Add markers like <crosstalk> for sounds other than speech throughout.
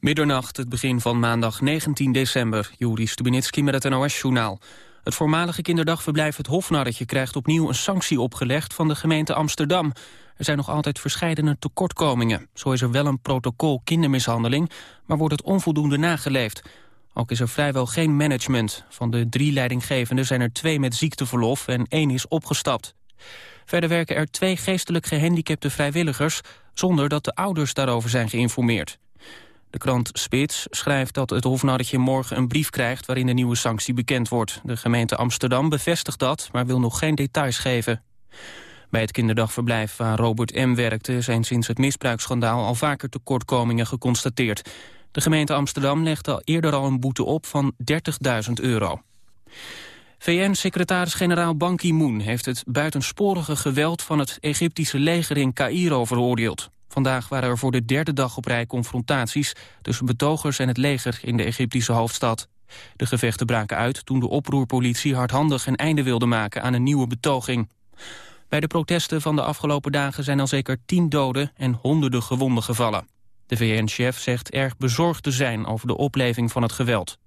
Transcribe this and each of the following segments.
Middernacht, het begin van maandag 19 december. Juri Stubinitski met het NOS-journaal. Het voormalige kinderdagverblijf Het Hofnarretje krijgt opnieuw een sanctie opgelegd van de gemeente Amsterdam. Er zijn nog altijd verscheidene tekortkomingen. Zo is er wel een protocol kindermishandeling, maar wordt het onvoldoende nageleefd. Ook is er vrijwel geen management. Van de drie leidinggevenden zijn er twee met ziekteverlof en één is opgestapt. Verder werken er twee geestelijk gehandicapte vrijwilligers... zonder dat de ouders daarover zijn geïnformeerd. De krant Spits schrijft dat het hofnarretje morgen een brief krijgt... waarin de nieuwe sanctie bekend wordt. De gemeente Amsterdam bevestigt dat, maar wil nog geen details geven. Bij het kinderdagverblijf waar Robert M. werkte... zijn sinds het misbruiksschandaal al vaker tekortkomingen geconstateerd. De gemeente Amsterdam legde al eerder al een boete op van 30.000 euro. VN-secretaris-generaal Ban Ki-moon heeft het buitensporige geweld van het Egyptische leger in Cairo veroordeeld. Vandaag waren er voor de derde dag op rij confrontaties tussen betogers en het leger in de Egyptische hoofdstad. De gevechten braken uit toen de oproerpolitie hardhandig een einde wilde maken aan een nieuwe betoging. Bij de protesten van de afgelopen dagen zijn al zeker tien doden en honderden gewonden gevallen. De VN-chef zegt erg bezorgd te zijn over de opleving van het geweld.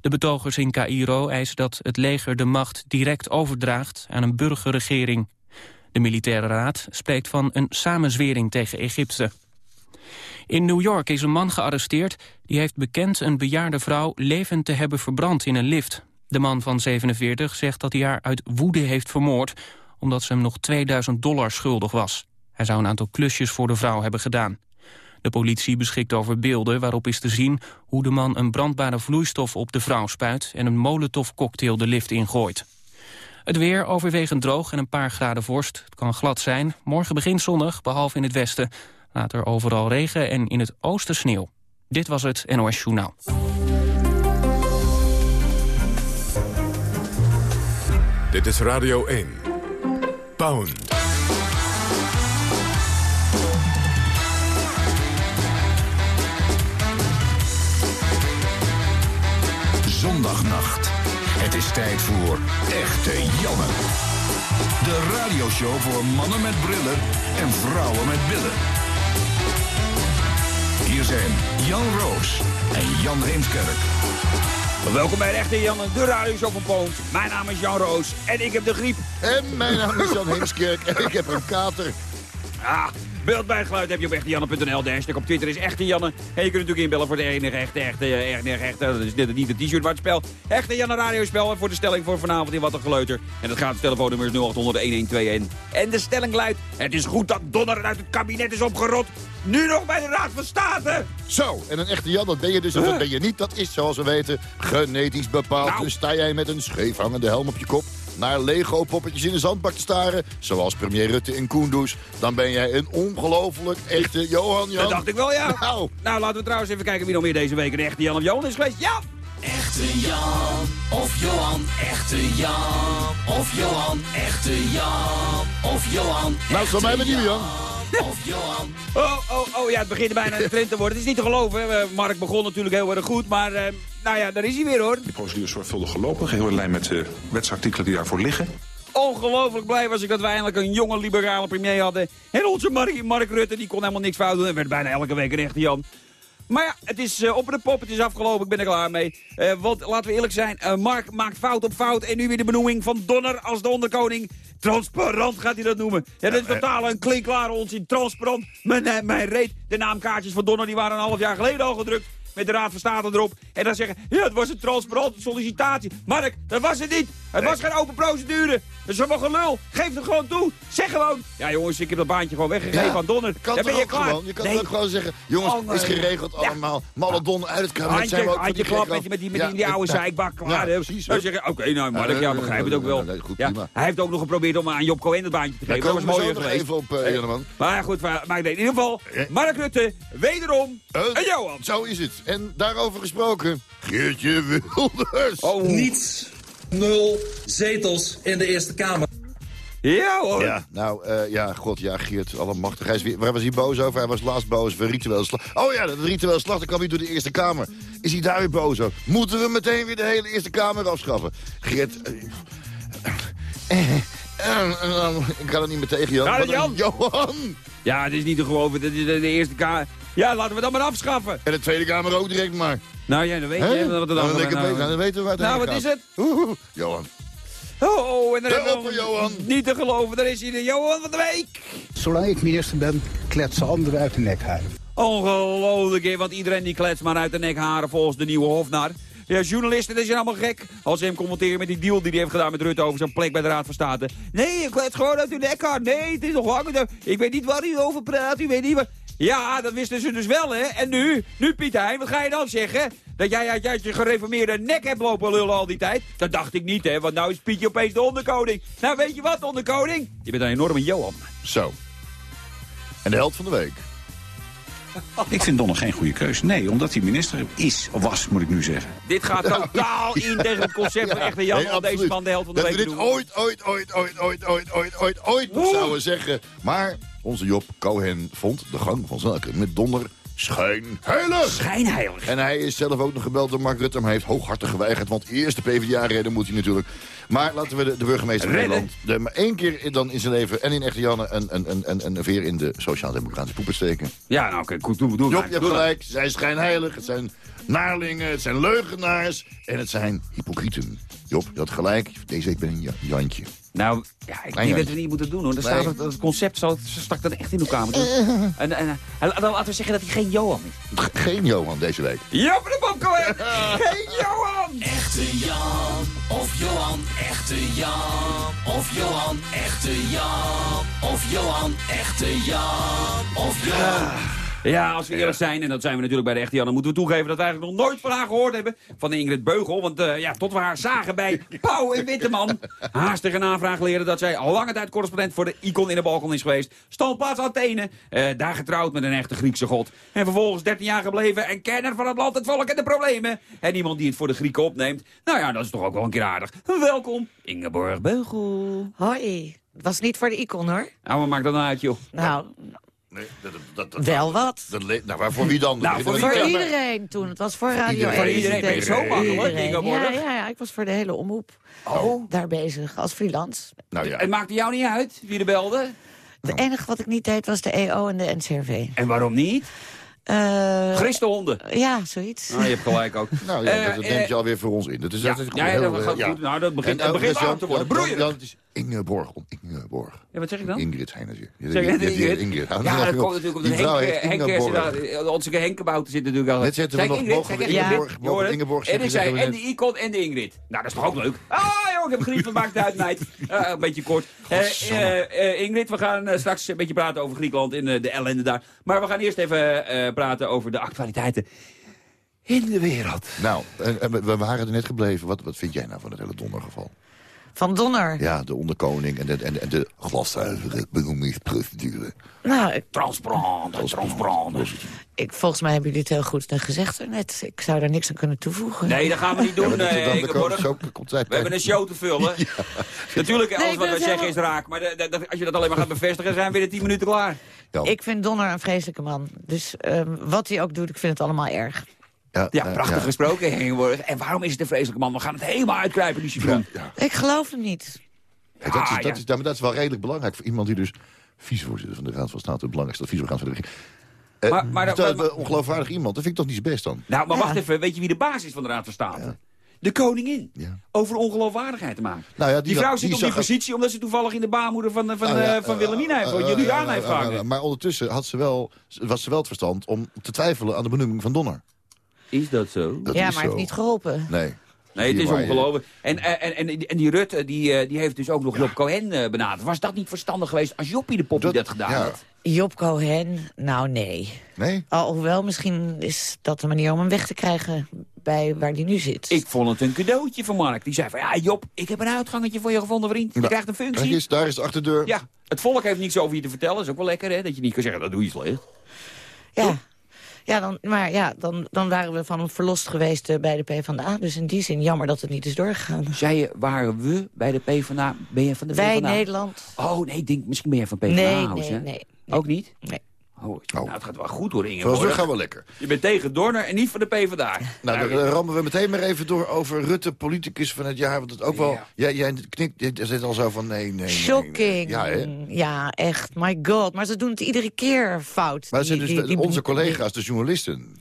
De betogers in Cairo eisen dat het leger de macht direct overdraagt aan een burgerregering. De militaire raad spreekt van een samenzwering tegen Egypte. In New York is een man gearresteerd die heeft bekend een bejaarde vrouw levend te hebben verbrand in een lift. De man van 47 zegt dat hij haar uit woede heeft vermoord omdat ze hem nog 2000 dollar schuldig was. Hij zou een aantal klusjes voor de vrouw hebben gedaan. De politie beschikt over beelden waarop is te zien hoe de man een brandbare vloeistof op de vrouw spuit en een molotovcocktail de lift ingooit. Het weer overwegend droog en een paar graden vorst. Het kan glad zijn. Morgen begint zonnig, behalve in het westen. Later overal regen en in het oosten sneeuw. Dit was het NOS Journaal. Dit is Radio 1. Pound. Zondagnacht. Het is tijd voor Echte Janne. De radioshow voor mannen met brillen en vrouwen met billen. Hier zijn Jan Roos en Jan Heemskerk. Welkom bij Echte Jan, de radioshow van Poont. Mijn naam is Jan Roos en ik heb de griep. En mijn naam is Jan Heemskerk en ik heb een kater. Ah, beeld bij geluid heb je op echtejanne.nl. De hashtag op Twitter is Echte Janne. En je kunt natuurlijk inbellen voor de enige echte, echte, enige echte. Dat is dit niet het t-shirt waar het spel. Echte Janne radiospel. En voor de stelling voor vanavond in Wat een Geleuter. En dat gaat het telefoonnummer is 0800 1121. En de stelling luidt, het is goed dat Donner uit het kabinet is opgerot. Nu nog bij de Raad van State. Zo, en een echte Jan, dat ben je dus of dat ben je niet. Dat is, zoals we weten, genetisch bepaald. Nou. Dus sta jij met een scheef hangende helm op je kop naar Lego-poppetjes in de zandbak te staren... zoals premier Rutte in Kunduz... dan ben jij een ongelooflijk echte Johan Jan. Dat dacht ik wel, ja. Nou. Nou, laten we trouwens even kijken wie nog meer deze week een echte Jan of Johan is geweest. Ja! Echte Jan of Johan, echte Jan of Johan, echte Jan of Johan. Nou, van mij benieuwd, Jan. Of Johan. Oh, oh, oh, ja, het begint bijna een trend te worden. Het is niet te geloven. hè. Eh, Mark begon natuurlijk heel erg goed, maar eh, nou ja, daar is hij weer hoor. Die procedure is zorgvuldig gelopen, geheel in lijn met de wetsartikelen die daarvoor liggen. Ongelooflijk blij was ik dat we eindelijk een jonge liberale premier hadden. En onze Mark, Mark Rutte, die kon helemaal niks fout doen. En werd bijna elke week een echte Jan. Maar ja, het is eh, op de pop, het is afgelopen, ik ben er klaar mee. Eh, want laten we eerlijk zijn, eh, Mark maakt fout op fout. En nu weer de benoeming van Donner als de onderkoning. Transparant gaat hij dat noemen. Ja, dat is totaal een klinkklare onzin. Transparant, mijn, mijn reet. De naamkaartjes van Donner die waren een half jaar geleden al gedrukt. Met de Raad van State erop. En dan zeggen, ja, het was een transparante sollicitatie. Mark, dat was het niet. Het was geen open procedure. Dat is allemaal gelul. Geef het gewoon toe. Zeg gewoon. Ja jongens, ik heb dat baantje gewoon weggegeven Ja, aan Donner. Kan Dan ben je klaar. Gewoon, je kan Nee. ook gewoon zeggen, jongens, Oh, is geregeld Ja. allemaal. Maladon uit het kabinet Handje, zijn we ook voor handje die klap met die, met die, met die, die oude zeikbak. Klaar, precies, Dan zeggen, oké, nou Mark, Ja, begrijp het ook wel. goed, prima. hij heeft ook nog geprobeerd om aan Job Cohen het baantje te geven. Dat was mooier geweest. even op, eh. Maar goed, maar maar in ieder geval, Mark Rutte, wederom, Eh, en Johan. Zo is het. En daarover gesproken, Geertje Wilders. Oh, Niets. Nul zetels in de Eerste Kamer. ja hoor. Ja, nou, eh, ja, god, ja, Geert, allemachtig. Hij is weer, waar was hij boos over? Hij was laatst boos voor ritueel slag. Oh ja, dat ritueel slag, dat kwam niet door de Eerste Kamer. Is hij daar weer boos over? Moeten we meteen weer de hele Eerste Kamer afschaffen? Geert... eh, eh, eh, eh, ik kan er niet meer tegen, Jan. Ja. Johan! Ja, het is niet te geloven. Dat is de, de eerste Kamer. Ja, laten we dat maar afschaffen. En de Tweede Kamer ook direct maar. Nou ja, dan weet Hè? je wat er Dan nou, dan weten we het nou, wat is het? Oeh, Johan. Oh, oh, en dan De hebben we opper, nog- Johan. Niet te geloven, daar is hij de Johan van de Week. Zolang ik minister ben, kletsen anderen uit de nek halen. Ongelooflijk, hè, want iedereen die klets maar uit de nek haren volgens de nieuwe hofnar. Ja, journalisten die zijn allemaal gek. Als ze hem commenteren met die deal die hij heeft gedaan met Rutte over zijn plek bij de Raad van State. Nee, je klets gewoon uit uw nek haar. Nee, het is nog langer. Ik weet niet waar u over praat. U weet niet waar... Ja, dat wisten ze dus wel, hè. En nu? Nu, Piet Hein, wat ga je dan zeggen? Dat jij uit, uit je gereformeerde nek hebt lopen lullen al die tijd? Dat dacht ik niet, hè. Want nou is Pietje opeens de onderkoning. Nou, weet je wat, onderkoning? Je bent een enorme Johan. Zo. En de held van de week. Ik vind Donner geen goede keus. Nee, omdat hij minister is, of was, moet ik nu zeggen. Dit gaat totaal in tegen het concept van echte Jan. Nee, al deze man de helft van de dat week we dit doen. ooit, ooit, ooit, ooit, ooit, ooit, ooit, ooit, ooit zouden zeggen. Maar onze Job Cohen vond de gang van zaken met donder schijnheilig. Schijnheilig. En hij is zelf ook nog gebeld door Mark Rutte, maar hij heeft hooghartig geweigerd. Want eerst de PvdA redden moet hij natuurlijk. Maar laten we de, de burgemeester van? Nederland... De, maar één keer dan in zijn leven en in echte Janne een, een, een, een, een veer in de sociaal-democratische poepen steken. Ja, nou oké, goed, doe, doe Job, je hebt gelijk. Ze zijn schijnheilig. Het zijn naarlingen. Het zijn leugenaars. En het zijn hypocrieten. Job, je had gelijk. Deze week ben ik een Ja- Jantje. Nou, ja, ik denk dat we niet moeten doen hoor. Dan Nee. staat het, het concept zal, stak dan echt in elkaar. moeten. En, en, en, dan laten we zeggen dat hij geen Johan is. Geen Johan deze week. Job de Bobko, <laughs> Geen Johan! Echte Jan of Johan, echte Jan of Johan, echte Jan of Johan, echte Jan of Johan. Ja, als we eerlijk zijn, en dat zijn we natuurlijk bij de echte Jan... dan moeten we toegeven dat we eigenlijk nog nooit van haar gehoord hebben... van Ingrid Beugel. Want eh, ja, tot we haar zagen bij <laughs> Pauw en Witteman... haastig een aanvraag leren dat zij al lange tijd correspondent... voor de Icon in de Balkan is geweest. Standplaats Athene, eh, daar getrouwd met een echte Griekse god. En vervolgens 13 jaar gebleven en kenner van het land, het volk en de problemen. En iemand die het voor de Grieken opneemt. Nou ja, dat is toch ook wel een keer aardig. Welkom, Ingeborg Beugel. Hoi. Het was niet voor de icon, hoor. Nou, wat maakt dat nou uit, joh? Nou, Nee, dat, dat, dat, wel wat. nou, maar voor wie dan? Nou, voor maar- iedereen toen. Het was voor Radio iedereen. 1. Voor iedereen. Ben je zo makkelijk? Ja, ja, ja, ik was voor de hele omroep Oh. daar bezig, als freelance. Nou ja. Het maakte jou niet uit wie er belde? Het enige wat ik niet deed was de EO en de NCRV. En waarom niet? Fris honden. Eh, ja, zoiets. Nou, je hebt gelijk ook. <laughs> Nou ja, dat, dat neemt je eh, alweer voor ons in. Dus dat is, ja, dat is ja, heel, dat gaat goed. Nou, dat begint, en, dat begint aan te worden. Broeier. Dat is Ingeborg om Ingeborg. Ja, wat zeg ik dan? Ingrid Heijnen. Ingrid. Ingrid. Ja, dat komt natuurlijk omdat Henk, Henk, onze Henkenbouter zit natuurlijk al. Net zetten we nog Ingeborg, Ingeborg, En ik zei en de icon en de Ingrid. Nou, dat is toch ook leuk? Ah, ik heb geniet, wat maakt het uit, meid. <laughs> Eh, een beetje kort. Eh, Ingrid, we gaan straks een beetje praten over Griekenland en de ellende daar. Maar we gaan eerst even eh, praten over de actualiteiten in de wereld. Nou, we waren er net gebleven. Wat, wat vind jij nou van het hele dondergeval? Van Donner. Ja, de onderkoning en de, en, en de glaszuivere benoemingsprocedure. Nou, ik, Transparant, transparant. ik, volgens mij hebben jullie het heel goed gezegd net. Ik zou daar niks aan kunnen toevoegen. Nee, dat gaan we niet doen, eh, zo. We hebben een show te vullen. <laughs> Natuurlijk, alles wat we zeggen is raak. Maar de- de- de- als je dat alleen maar gaat bevestigen, zijn we weer in 10 minuten klaar. Ja, Ik vind Donner een vreselijke man. Dus ehm, wat hij ook doet, ik vind het allemaal erg. Ja, Ja, eh, prachtig ja. gesproken. En waarom is het een vreselijke man? We gaan het helemaal uitkruipen, die citroen. Ja, Ik geloof hem niet. ja, dat, is, Ah, dat, is, maar dat is wel redelijk belangrijk voor iemand die dus vicevoorzitter van de Raad van State, het belangrijkste adviesorgaan van de regering. Eh, Maar- maar dat- stel, maar- een ongeloofwaardig iemand, dat vind ik toch niet best dan? Nou, maar Ja. wacht even. Weet je wie de baas is van de Raad van State? De koningin. Ja. Over ongeloofwaardigheid te maken. Nou ja, die, die- vrouw die zit op die positie omdat ze toevallig in de baarmoeder van, van, ja, eh, van eh, Wilhelmina heeft, eh, van eh, Juliana eh, heeft eh, eh, gehangen. Maar ondertussen had ze wel, was ze wel het verstand om te twijfelen aan de benoeming van Donner. Is dat zo? Dat ja, is maar het heeft niet geholpen. Nee. Nee, het is ongelooflijk. En, en, en, en die Rutte, die, eh, die heeft dus ook nog Job Cohen eh, benaderd. Was dat niet verstandig geweest als Joppie de Poppie dat, Dat- gedaan ja. had? Job Cohen, nou nee. Nee? Alhoewel, misschien is dat de manier om hem weg te krijgen bij waar hij nu zit. Ik vond het een cadeautje van Mark. Die zei van, ja Job, ik heb een uitgangetje voor je gevonden, vriend. Je Ja. krijgt een functie. eens, daar is de achterdeur. Ja, het volk heeft niets over je te vertellen. is ook wel lekker, hè? Dat je niet kan zeggen, dat doe je slecht. Ja, ja dan, maar ja, dan, dan waren we van hem verlost geweest eh, bij de PvdA. Dus in die zin jammer dat het niet is doorgegaan. Zei je, waren we bij de PvdA? Ben je van de Wij PvdA? Nederland. Oh, nee, ik denk, misschien je van PvdA. Nee, nee, hè? nee. Ook niet? Nee. Oh, nou, het gaat wel goed hoor, Inge. Vooralsnog gaan we lekker. Je bent tegen Dorner en niet voor de PvdA. Nou, dan eh, rammen we meteen maar even door over Rutte, politicus van het jaar. Want het ook wel... Ja. Jij, jij knikt, je zit al zo van nee, nee, nee. nee. Shocking. Ja, hè? Ja, echt. My god. Maar ze doen het iedere keer fout. Maar het zijn Die- dus die- die- onze collega's, de journalisten,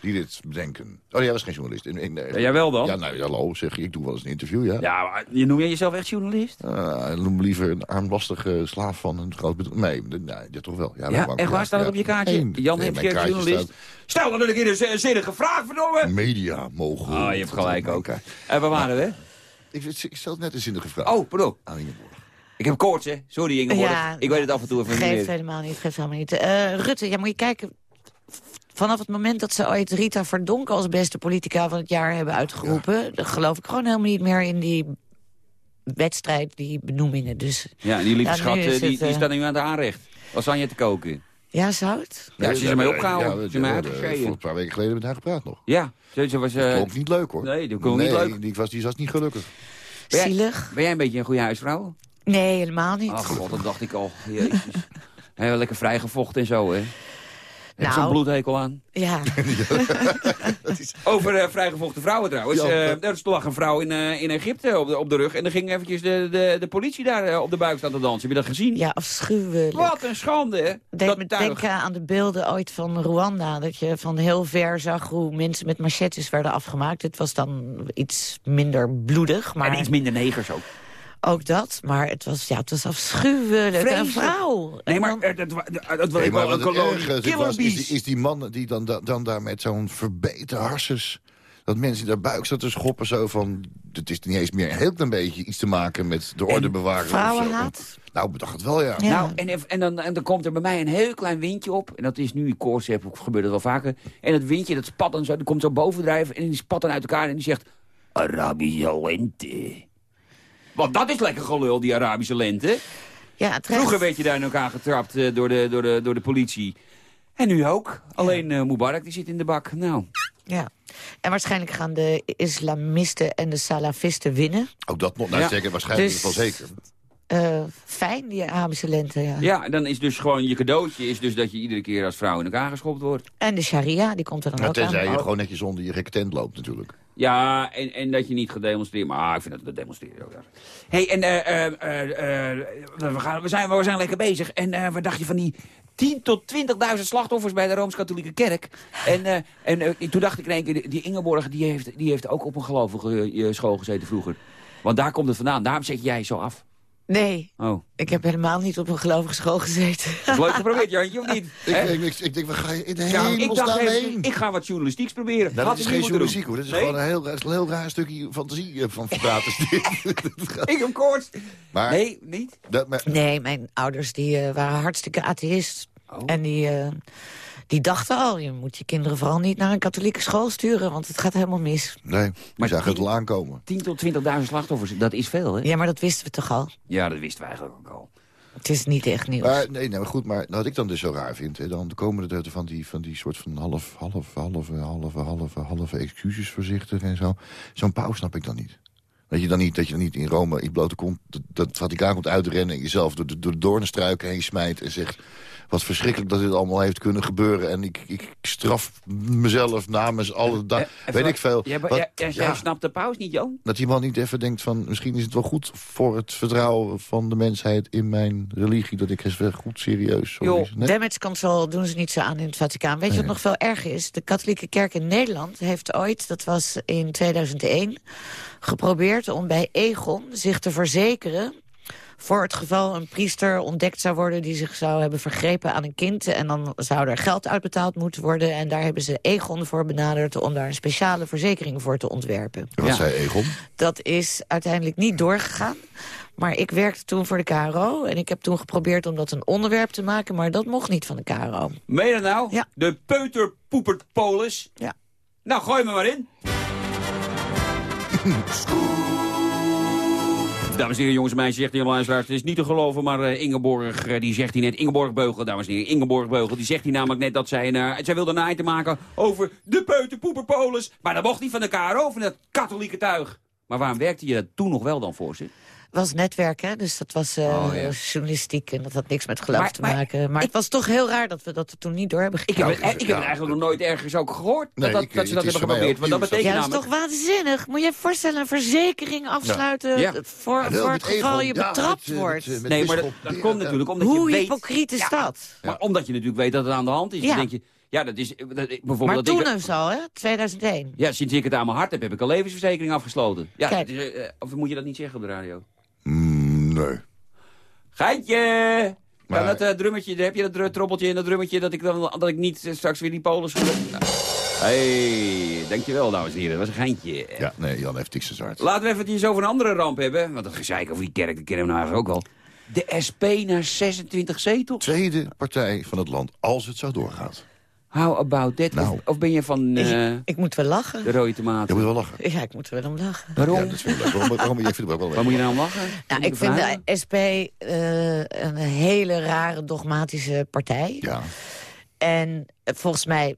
die dit bedenken. Oh, jij was geen journalist. In, in, Ja, jij wel dan? Ja, nou, hallo, zeg je. Ik doe wel eens een interview, ja. Ja, maar je noem jij jezelf echt journalist? Uh, noem me liever een armlastige slaaf van een groot bedrijf. Nee, nee, ja, toch wel. Ja, Ja, echt waar? Staat het op je kaartje? Nee, Jan nee, heeft kaartje journalist. Stel dan een keer een zinnige vraag, verdomme! Media mogen. Oh, je hebt gelijk ook. En waar waren we? Ik, ik, ik stel net een zinnige vraag. Oh, pardon. Aan Ingeborg. Ik heb koorts, hè? Sorry, Ingeborg. Ja, ik weet het af en toe even niet Geeft helemaal niet, geeft helemaal niet. Eh, Rutte, ja, moet je kijken... Vanaf het moment dat ze ooit Rita Verdonk als beste politica van het jaar hebben uitgeroepen... dan geloof ik gewoon helemaal niet meer in die wedstrijd, die benoemingen. Dus Ja, en die lieve schat, is eh, die, het, die eh, staat nu aan het aanrecht. Wat aan je te koken? ja, zou het? Ja, ze is ermee opgehouden. Ja, Ze uitgeschreven. Een paar weken geleden met haar gepraat nog. Ja, ze, was... eh, Klonk niet leuk, hoor. Nee, dat klonk niet Nee, leuk. Die was, die was niet gelukkig. Ben jij- Zielig? Ben jij een beetje een goede huisvrouw? Nee, helemaal niet. Ach god, dat dacht ik al. Jezus. Heel lekker vrijgevochten en zo, hè? Heb je Nou. zo'n bloedhekel aan? Ja, <laughs> Over eh, vrijgevochten vrouwen trouwens. Ja, Eh, dat- er lag een vrouw in, eh, in Egypte op de, op de rug. En dan ging eventjes de, de, de politie daar op de buik staan te dansen. Heb je dat gezien? ja, afschuwelijk. Wat een schande, hè? Deed dat me tuig. denken aan de beelden ooit van Rwanda. Dat je van heel ver zag hoe mensen met machetes werden afgemaakt. Het was dan iets minder bloedig. Maar En iets minder negers ook. Ook dat. Maar het was, ja, het was afschuwelijk. Een vrouw. Nee, maar dan- dat, wa- dat, dat wil Nee, ik wel maar een het kolonie. is, was, die, is die man die dan, dan, dan daar met zo'n verbeten harses... dat mensen daar buik zaten te schoppen zo van... het is niet eens meer een heel klein beetje iets te maken met de orde bewaren. Vrouwenhaat? Nou, bedacht het wel, ja. Ja. Nou, en, en, dan, en dan komt er bij mij een heel klein windje op. En dat is nu in koorts heb, gebeurt het wel vaker. En dat windje, dat spat dan zo, dat komt zo bovendrijven. En die spat dan uit elkaar en die zegt... Arabische lente. Want dat is lekker gelul, die Arabische lente. ja, terecht. Vroeger werd je daar in elkaar getrapt eh, door, de, door, de, door de politie. En nu ook. Alleen eh Mubarak die zit in de bak. Nou, Ja. En waarschijnlijk gaan de islamisten en de salafisten winnen. Ook dat nog, nou Ja. zeker, waarschijnlijk Dus- wel zeker. Eh, fijn, die Arabische lente, ja. ja, dan is dus gewoon je cadeautje... is dus dat je iedere keer als vrouw in elkaar geschopt wordt. En de sharia, die komt er dan Maar ook aan. tenzij je gewoon netjes onder je gekke tent loopt natuurlijk. Ja, en, en dat je niet gedemonstreerd. Maar ah, ik vind dat we demonstreren ook. hey, en eh, eh, we, gaan, we, zijn, we zijn lekker bezig. En eh, wat dacht je van die 10 tot 20.000 slachtoffers bij de Rooms-Katholieke Kerk? <laughs> En, eh, en toen dacht ik in één keer, die- Ingeborg die heeft, die heeft ook op een gelovige school gezeten vroeger. Want daar komt het vandaan. Daarom zet jij zo af. Nee, Oh, ik heb helemaal niet op een gelovige school gezeten. dat is leuk geprobeerd, Jantje, of niet? Ik, ik, ik, ik denk, waar ga je in de Ja, ik hemelsnaam dacht heen? even, ik ga wat journalistieks proberen. Nou, dat is geen niet moeten journalistiek doen. hoor. Dat is Nee? gewoon een heel, een heel raar stukje fantasie eh, van dit. <laughs> Ik heb koorts. maar, Nee, niet? dat, maar Nee, mijn ouders die, eh, waren hartstikke atheïst. Oh. En die, eh, die dachten al, je moet je kinderen vooral niet naar een katholieke school sturen, want het gaat helemaal mis. nee, die Maar zagen het al aankomen. 10 tot 20.000 slachtoffers, dat is veel, hè? Ja, maar dat wisten we toch al? Ja, dat wisten we eigenlijk ook al. Het is niet echt nieuws. Maar, nee, nee, maar goed, maar wat ik dan dus zo raar vind... Hè, dan komen er van die, van die soort van half, half, halve, halve, halve, halve excuses voorzichtig en zo. Zo'n pauw snap ik dan niet. Dat je dan niet, dat je dan niet in Rome in blote kont dat, dat het Vaticaan komt uitrennen... en jezelf door de, door de doornstruiken heen smijt en zegt... wat verschrikkelijk dat dit allemaal heeft kunnen gebeuren... en ik, ik straf mezelf namens alle... da- Eh, even weet wat- ik veel. Jij, Wat- jij, jij ja, snapt de paus niet, Jan? dat die man niet even denkt van... misschien is het wel goed voor het vertrouwen van de mensheid... in mijn religie, dat ik eens weer goed serieus... sorry, Joh, nee? Damage control doen ze niet zo aan in het Vaticaan. Weet je wat nog veel erger is? De katholieke kerk in Nederland heeft ooit, dat was in 2001... geprobeerd om bij Egon zich te verzekeren... voor het geval een priester ontdekt zou worden... die zich zou hebben vergrepen aan een kind... en dan zou er geld uitbetaald moeten worden. En daar hebben ze Egon voor benaderd... om daar een speciale verzekering voor te ontwerpen. Wat Ja. zei Egon? Dat is uiteindelijk niet doorgegaan. Maar ik werkte toen voor de KRO. En ik heb toen geprobeerd om dat een onderwerp te maken. Maar dat mocht niet van de KRO. Meen je dat nou? Ja. De peuterpoepertpolis. Ja. Nou, gooi me maar in. Dames en heren, jongens en meisjes, zegt de heer luisteraars. Het is niet te geloven, maar eh, Ingeborg, eh, die zegt hij net. Ingeborg Beugel, dames en heren. Ingeborg Beugel, die zegt hij namelijk net dat zij, eh, zij wilde een item maken over de peuterpoeperpolis. Maar dat mocht niet van de KRO, van dat katholieke tuig. Maar waarom werkte je dat toen nog wel dan voor? Was netwerk, hè? Dus dat was eh, Oh, ja. journalistiek en dat had niks met geloof Maar- te maar maken. Maar het was toch heel raar dat we dat toen niet door hebben Ik heb, gekregen. ik heb het eigenlijk nog nooit ergens ook gehoord Nee, dat, ik- dat ze dat hebben geprobeerd. Want dat betekent Ja, dat is namelijk... toch waanzinnig? Moet je je voorstellen, een verzekering afsluiten... Ja. voor, voor het geval je betrapt eh, wordt. met, eh, met Nee, maar dat, komt natuurlijk omdat Hoe je weet... hypocriet is Ja, dat? Maar omdat je natuurlijk weet dat het aan de hand is. Ja. Dan denk je, ja, dat is... Dat, bijvoorbeeld Maar dat toen ik, dus al, hè? 2001. Ja, sinds ik het aan mijn hart heb, heb ik een levensverzekering afgesloten. Ja, Kijk. het is, of moet je dat niet zeggen op de radio? Nee. Dat eh, drummetje, heb je dat troppeltje en dat drummetje... dat ik, dan, dat ik niet eh, straks weer die polen... Hé, hey, dankjewel, dames en heren. Dat was een geintje. Ja, nee, Jan heeft niks te zwart. Laten we even het eens over een andere ramp hebben. Want dat gezeik over die kerk, dat kennen we nou eigenlijk ook al. De SP naar 26 zetels. Tweede partij van het land, als het zo doorgaat. How about that? Nou. Of, of ben je van eh, Ik moet wel lachen. de rode Je tomaten? moet wel lachen. Ja, ik moet er wel om lachen. Waarom? Ja, dat is wel. Waarom, waarom, ik vind wel leuk. Waar moet je nou om lachen? Nou, ik je vind de SP eh, een hele rare dogmatische partij. Ja, En eh, volgens mij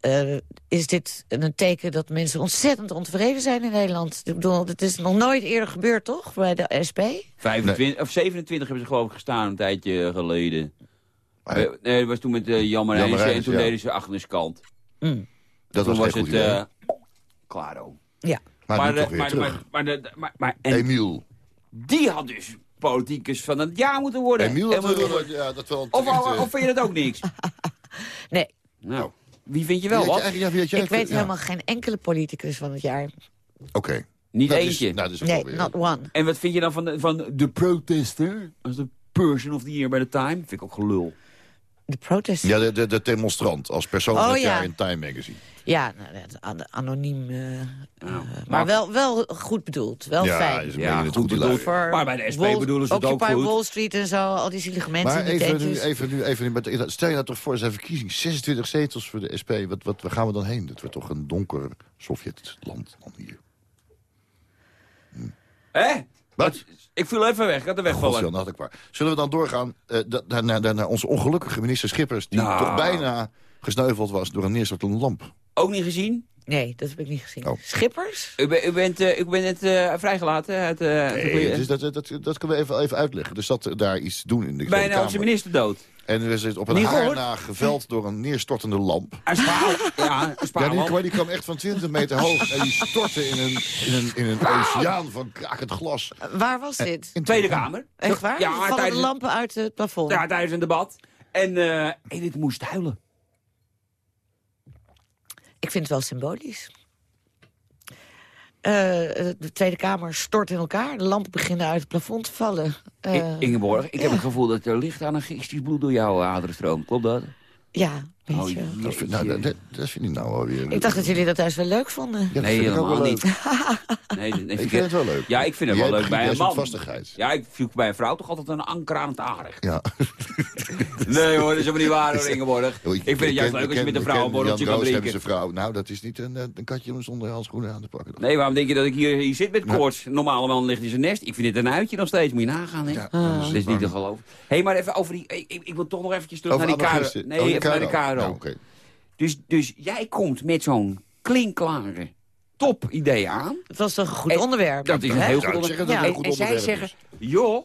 eh, is dit een teken dat mensen ontzettend ontevreden zijn in Nederland. Ik bedoel, het is nog nooit eerder gebeurd, toch, bij de SP? 25, of 27 hebben ze geloof ik gestaan een tijdje geleden. Eh, nee, dat was toen met uh, Jan Jan Marijnissen en toen ja. deden ze Agnes-kant. Mm. dat Toen was was het eh Claro. Ja. maar, maar, terug. maar, maar, maar, maar- en Emiel. die had dus politicus van het jaar moeten worden. Emiel, wel- ja, dat wel een of, of, of vind je dat ook niks? <laughs> Nee, Nou, wie vind je wel had wat? je eigenlijk- ja, wie had jij ik weet ja. helemaal geen enkele politicus van het jaar. Oké. Niet Dat is- eentje. nou, dat is een Nee, not one. En wat vind je dan van de, van de protester? Als de person of the year bij de Time? Vind ik ook gelul. De protest. Ja, de, de, de demonstrant als persoon van Oh, het ja. jaar in Time Magazine. Ja, nou, anoniem. eh, eh, Nou, maar wel, wel goed bedoeld. Wel ja, fijn. is Ja, goed goed bedoeld. Maar bij de SP Wall- bedoelen ze het ook Occupy goed. Wall Street en zo, al die zielige mensen Maar die even nu, even nu, even nu, met- stel je nou toch voor, er zijn verkiezingen, 26 zetels voor de SP. Wat, wat, waar gaan we dan heen? Dat wordt toch een donker Sovjetland dan hier. Hè? Wat? Ik viel even weg, ik had er had ik waar. Zullen we dan doorgaan eh, naar, naar, naar onze ongelukkige minister Schippers... die Nou. toch bijna gesneuveld was door een neerstortende lamp. Ook niet gezien? Nee, dat heb ik niet gezien. Oh. Schippers? U, ben- u bent, eh, u bent net eh, vrijgelaten uit... Nee, dus dat, dat, dat, dat kunnen we even, even uitleggen. Dus dat daar iets doen in de bijna onze minister dood. En er is op een haar na geveld door een neerstortende lamp. Een spaal. <laughs> ja, een Ja, spaal. die, kwam- die kwam echt van 20 meter hoog en die stortte in een, in een, in een oceaan van krakend glas. Waar was dit? In Tweede Kamer. Echt waar? Ja, Vallen de lampen uit het plafond? ja, tijdens een debat. En eh Edith moest huilen. Ik vind het wel symbolisch. Eh, de Tweede Kamer stort in elkaar. De lampen beginnen uit het plafond te vallen. Eh, Ingeborg, ik heb het gevoel dat er licht anarchistisch bloed door jouw aderen stroomt. Klopt dat? ja, weet Oh, je. Dat vind, nou, dat, dat- dat vind ik nou wel weer... Ik dacht dat jullie dat juist wel leuk vonden. Ja, Nee, helemaal leuk. <laughs> niet. Nee, nee, Ik vind het wel leuk. Ja, ik vind het Jij wel leuk bij een man. vastigheid. Ja, ik zoek bij een vrouw toch altijd een anker aan het aanrecht. Ja. <laughs> Nee hoor, dat is helemaal niet waar hoor, Ingeborg. Ik vind het juist leuk als je met een vrouw een borreltje kan drinken. zijn vrouw. Nou, dat is niet een, eh, een katje om zonder handschoenen aan te pakken. Nee, waarom denk je dat ik hier, hier zit met koorts? Normale man ligt in zijn nest. Ik vind dit een uitje nog steeds. Moet je nagaan, hè? Ja, Dat is niet te geloven. Hé, maar even over die... Ik, wil toch nog eventjes terug naar die anarchisten. Nee, Oh, die even naar de Karo. Dus, dus jij komt met zo'n klinkklare top idee aan. Het was toch een goed En onderwerp? Dat is een heel goed onderwerp. zeggen dat en, een goed en zij onderwerp zeggen, is. joh,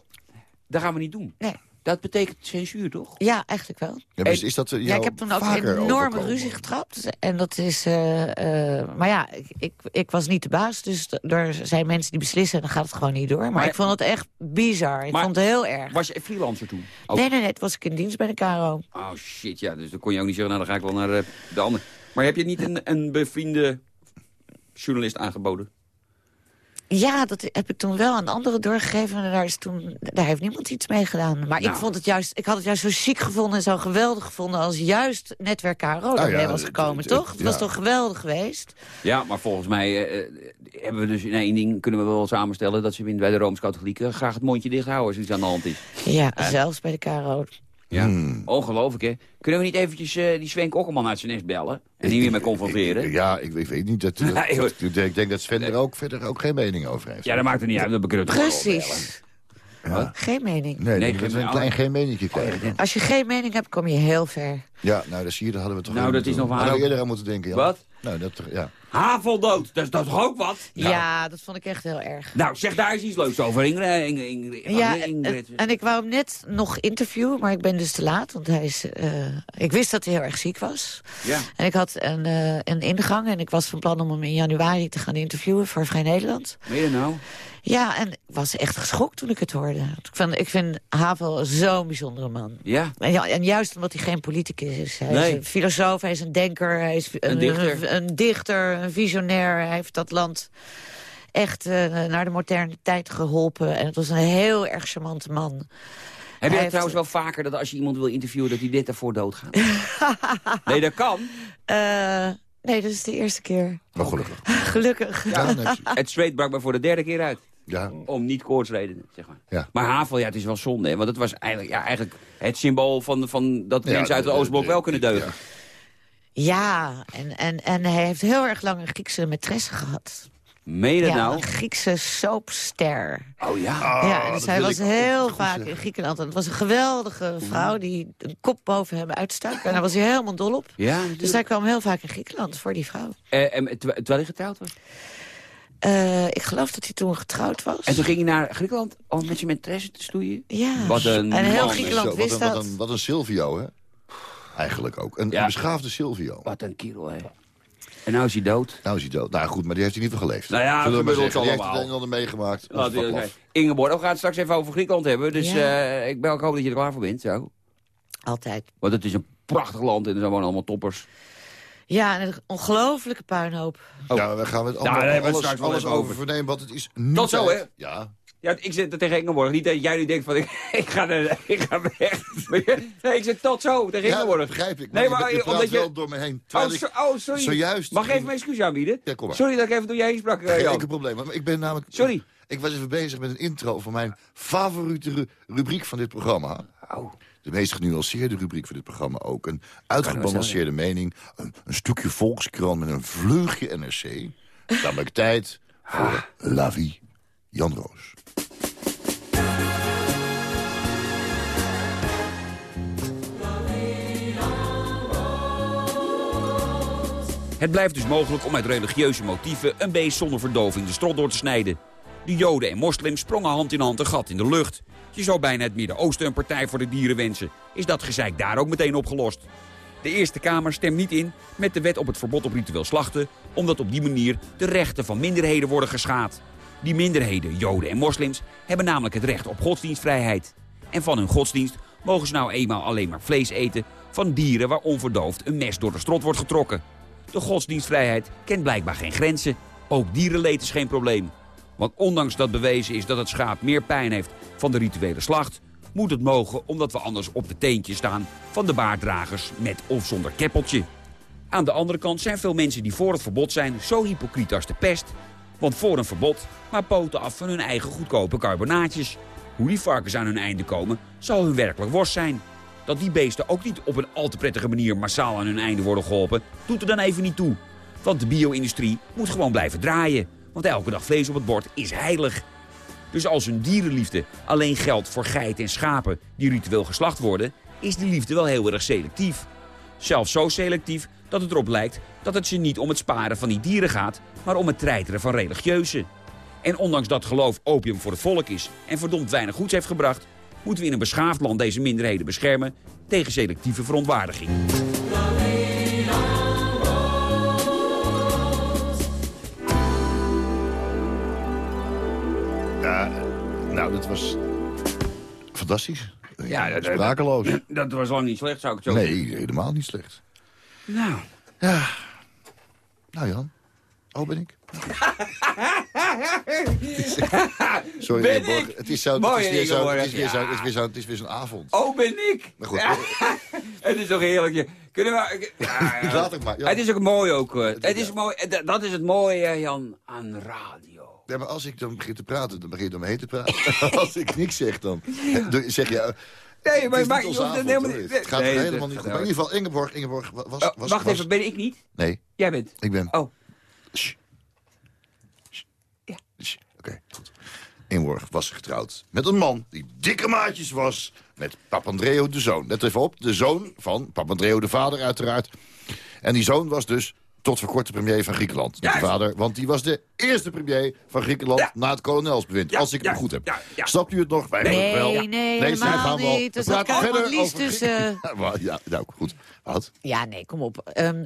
dat gaan we niet doen. Nee. Dat betekent censuur, toch? Ja, eigenlijk wel. Ja, maar is, dat eh, Ja, ik heb toen ook vaker enorme overkomen? ruzie getrapt. En dat is... eh, eh, maar ja, ik, ik, ik was niet de baas. Dus er zijn mensen die beslissen en dan gaat het gewoon niet door. Maar, Maar- ik vond het echt bizar. Ik Maar- vond het heel erg. Was je freelancer toen? Ook? Nee, nee, nee. Het was ik in dienst bij de KRO. Oh shit, ja. Dus dan kon je ook niet zeggen, nou dan ga ik wel naar de andere. Maar heb je niet een, een bevriende journalist aangeboden? Ja, dat heb ik toen wel aan anderen doorgegeven. En daar, is toen, daar heeft niemand iets mee gedaan. Maar Nou. ik, vond het juist, ik had het juist zo chic gevonden en zo geweldig gevonden... als juist Netwerk KRO Nou daarmee ja, was gekomen, toch? Het ja. was toch geweldig geweest? Ja, maar volgens mij eh, eh, hebben we dus in één ding kunnen we wel samenstellen... dat ze bij de Rooms-Katholieken graag het mondje dicht houden als er iets aan de hand is. Ja, zelfs bij de KRO. Ja, Hmm. ongelooflijk hè. Kunnen we niet eventjes eh, die Sven Kokkelman uit zijn nest bellen? En die weer mee confronteren? Ja, ik, ik weet niet. Dat, <laughs> dat- Nee, hoor. ik, denk, dat Sven er ook verder ook geen mening over heeft. Ja, dat maakt er niet uit. Dat kunnen we het. Precies. Ja. Geen mening. Nee, Nee, geen- een klein geen meningje krijgen. Als je geen mening hebt, kom je heel ver. Ja, nou, dat zie je, daar hadden we toch Nou, dat is nog waar hadden we eerder aan moeten denken. Jan. Wat? Nou, dat, ja. Haveldood, dat is dat toch ook wat? Ja, dat vond ik echt heel erg. Nou, zeg daar eens iets leuks over, Ingrid. Ingrid, Ingrid, Ja, Ingrid. en, en ik wou hem net nog interviewen, maar ik ben dus te laat. Want hij is, eh, ik wist dat hij heel erg ziek was. Ja. En ik had een, eh, een ingang en ik was van plan om hem in januari te gaan interviewen voor Vrij Nederland. Meen je nou? Ja, en ik was echt geschokt toen ik het hoorde. Ik vind, ik vind Havel zo'n bijzondere man. Ja. En, ja, en juist omdat hij geen politicus is. Hij Nee. is een filosoof, hij is een denker, hij is een, dichter. een, een dichter, een visionair. Hij heeft dat land echt eh, naar de moderne tijd geholpen. En het was een heel erg charmante man. Heb Hij je heeft- trouwens wel vaker dat als je iemand wil interviewen... dat hij dit daarvoor doodgaat? <laughs> nee, dat kan. Eh, nee, dat is de eerste keer. Maar gelukkig. <laughs> Gelukkig. Ja, Het zweet brak me voor de derde keer uit. ja. Om niet koortsredenen, zeg maar. Ja. Maar Havel, ja, het is wel zonde. Hè? Want het was eigenlijk, ja, eigenlijk het symbool van, van dat Ja, mensen uit de- Oostblok wel kunnen deugen. Ja. En, en, en hij heeft heel erg lang een Griekse maîtresse gehad. Meen dat ja, nou? een Griekse soapster. Oh ja. ja, dus dat hij was heel vaak zeggen. in Griekenland. En het was een geweldige vrouw die een kop boven hem uitstak. En daar was hij helemaal dol op. Ja, Dus hij kwam heel vaak in Griekenland voor die vrouw. Eh, en terwijl hij getrouwd was. Eh, ik geloof dat hij toen getrouwd was. En toen ging hij naar Griekenland om met zijn maîtresse te stoeien. Ja. Wat een en heel man. Griekenland wist een, wat, dat. een, wat een Silvio, hè? Eigenlijk ook. Een, Ja. een beschaafde Silvio. Wat een kerel, hè. En nou is hij dood. Nou is hij dood. Nou goed, maar die heeft hij niet veel geleefd. Nou ja, we gebeurt zeggen. ons Die heeft het allemaal. een en ander meegemaakt. We. Ingeborg, we gaan het straks even over Griekenland hebben. Dus Ja. eh, ik, ben, ik hoop dat je er klaar voor bent. Zo. Altijd. Want het is een prachtig land en er zijn gewoon allemaal toppers. Ja, en een ongelofelijke puinhoop. Ja, we gaan het daar allemaal, hebben we het alles, straks wel alles over over. vernemen, want het is niet Tot zo, hè? Ja. Ja, ik zit er tegen Ingeborg. Niet dat jij nu denkt van, ik, <laughs> ik, ga, ik ga weg. Nee, ik zit tot zo tegen Ja, Ingeborg. dat begrijp ik. Maar Nee, maar je omdat je... wel door me heen. Oh, so- oh, sorry. zojuist... Mag ik even mijn excuus aanbieden? Ja, kom maar. Sorry dat ik even door jij heen sprak, eh, Geen enkel probleem. Maar ik ben namelijk... Sorry. Ik was even bezig met een intro van mijn favoriete ru- rubriek van dit programma. Oh. De meest genuanceerde rubriek van dit programma ook. Een uitgebalanceerde mening. Een, een stukje Volkskrant met een vleugje NRC. Namelijk tijd voor La Vie. Jan Roos. Het blijft dus mogelijk om uit religieuze motieven een beest zonder verdoving de strot door te snijden. De joden en moslims sprongen hand in hand een gat in de lucht. Je zou bijna het Midden-Oosten een partij voor de dieren wensen. Is dat gezeik daar ook meteen opgelost? De Eerste Kamer stemt niet in met de wet op het verbod op ritueel slachten... omdat op die manier de rechten van minderheden worden geschaad. Die minderheden, joden en moslims, hebben namelijk het recht op godsdienstvrijheid. En van hun godsdienst mogen ze nou eenmaal alleen maar vlees eten... van dieren waar onverdoofd een mes door de strot wordt getrokken. De godsdienstvrijheid kent blijkbaar geen grenzen. Ook dierenleed is geen probleem. Want ondanks dat bewezen is dat het schaap meer pijn heeft van de rituele slacht... moet het mogen omdat we anders op de teentjes staan van de baarddragers met of zonder keppeltje. Aan de andere kant zijn veel mensen die voor het verbod zijn zo hypocriet als de pest. Want voor een verbod maar poten af van hun eigen goedkope carbonaatjes. Hoe die varkens aan hun einde komen zal hun werkelijk worst zijn. Dat die beesten ook niet op een al te prettige manier massaal aan hun einde worden geholpen, doet er dan even niet toe. Want de bio-industrie moet gewoon blijven draaien. Want elke dag vlees op het bord is heilig. Dus als hun dierenliefde alleen geldt voor geiten en schapen die ritueel geslacht worden, is die liefde wel heel erg selectief. Zelfs zo selectief dat het erop lijkt dat het ze niet om het sparen van die dieren gaat, maar om het treiteren van religieuzen. En ondanks dat geloof opium voor het volk is en verdomd weinig goeds heeft gebracht, moeten we in een beschaafd land deze minderheden beschermen tegen selectieve verontwaardiging. Ja, nou, dat was fantastisch. Ja, Sprakeloos. <laughs> Dat was lang niet slecht, zou ik het zo zeggen. Nee, helemaal niet slecht. Nou, Ja. Nou Jan, oh ben ik. <laughs> Sorry, Ben Ingeborg. ik? Het is zo, het is weer zo, het is weer zo, het is weer zo, het is weer zo'n avond. oh ben ik? Maar goed, <laughs> het is toch heerlijk. Kunnen we... Ja, <laughs> ja. laat ik maar. Ja. Het is ook mooi ook. eh, Het is mooi, eh, dat is het mooie, eh, Jan, aan radio. Ja, maar als ik dan begin te praten, dan begin je om me heen te praten. als ik niks zeg, dan dan zeg je... Nee, het maar maar het avond, hoor. niet... Het gaat Nee, helemaal niet goed. Maar in ieder geval, Ingeborg, Ingeborg wa- was... Oh, was wacht was- even, ben ik niet? Nee, Jij bent. ik ben... Oh, Shh. Shh. Oké, goed. Was getrouwd met een man die dikke maatjes was met Papandreou de zoon. Let even op, de zoon van Papandreou de vader uiteraard. En die zoon was dus tot voor kort de premier van Griekenland. De vader, want die was de eerste premier van Griekenland Ja. na het kolonelsbewind. Ja, als ik het ja, goed heb. ja, ja. Snapt u het nog? Wij Nee, wel. nee, nee, zij gaan wel. niet. We praten verder over tussen. <laughs> Ja, ja, nou, goed. Wat? Ja, nee, kom op. Ehm,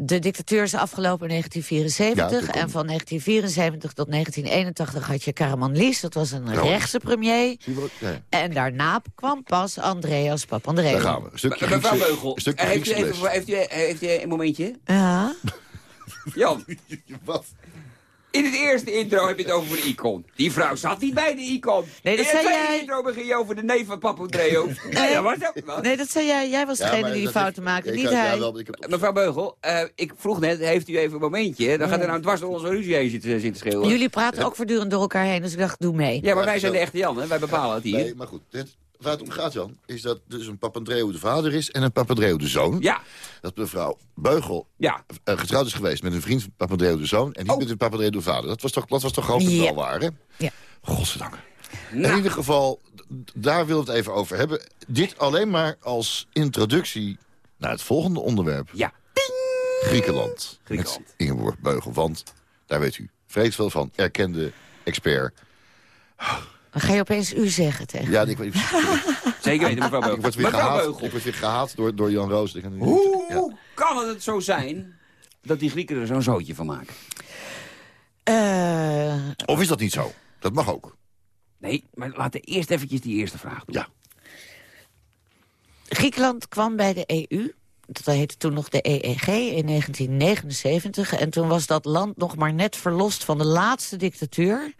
de dictatuur is afgelopen in 1974. Ja, dat en van 1974 tot 1981 had je Karamanlis. Dat was een rechtse premier. En daarna kwam pas Andreas Papandreou. Daar gaan we. Een stukje Mevrouw Beugel, heeft u, Griekse even, les. heeft, u, heeft u een momentje? Ja. Jan, <laughs> Wat? In het eerste intro heb je het over de icon. Die vrouw zat niet bij de icon. Nee, dat in het zei tweede jij. intro begin je over de neef van Papandreou. <laughs> nee, dat was ook wat. Nee, dat zei jij. Jij was degene die die fouten maakte, niet ja, hij. wel, Mevrouw Beugel, eh, ik vroeg net, heeft u even een momentje? Dan gaat er nou dwars door onze ruzie heen zitten, zitten schreeuwen. Jullie praten ook voortdurend door elkaar heen, dus ik dacht, doe mee. Ja, maar wij zijn de echte Jan, hè? Wij bepalen het hier. Nee, maar goed. Dit, waar het om gaat, Jan, is dat dus een Papandreou de vader is en een Papandreou de zoon. Ja, Dat mevrouw Beugel ja. eh, getrouwd is geweest met een vriend van Papandreou de zoon... en niet Oh. met een Papandreou de vader. Dat was toch, dat was toch hopelijk Ja. wel waar, hè? Ja. Godzijdank. Nou. In ieder geval, daar we het even over hebben. Dit alleen maar als introductie naar het volgende onderwerp. Ja. Griekenland. Griekenland. Met Ingeborg Beugel, want daar weet u vrees veel van. Erkende expert. Dan ga je opeens u zeggen tegen. Ja, ik, weet- <laughs> Zeker weten, mevrouw ik Beugel. word weer Mevrouw gehaat, Beugel, ik word weer gehaat door, door Jan Roos. Ik hoe Ja. kan het zo zijn dat die Grieken er zo'n zootje van maken? Eh, Of is dat niet zo? Dat mag ook. Nee, maar laten we eerst eventjes die eerste vraag doen. Ja. Griekenland kwam bij de EU. Dat heette toen nog de EEG in 1979. En toen was dat land nog maar net verlost van de laatste dictatuur.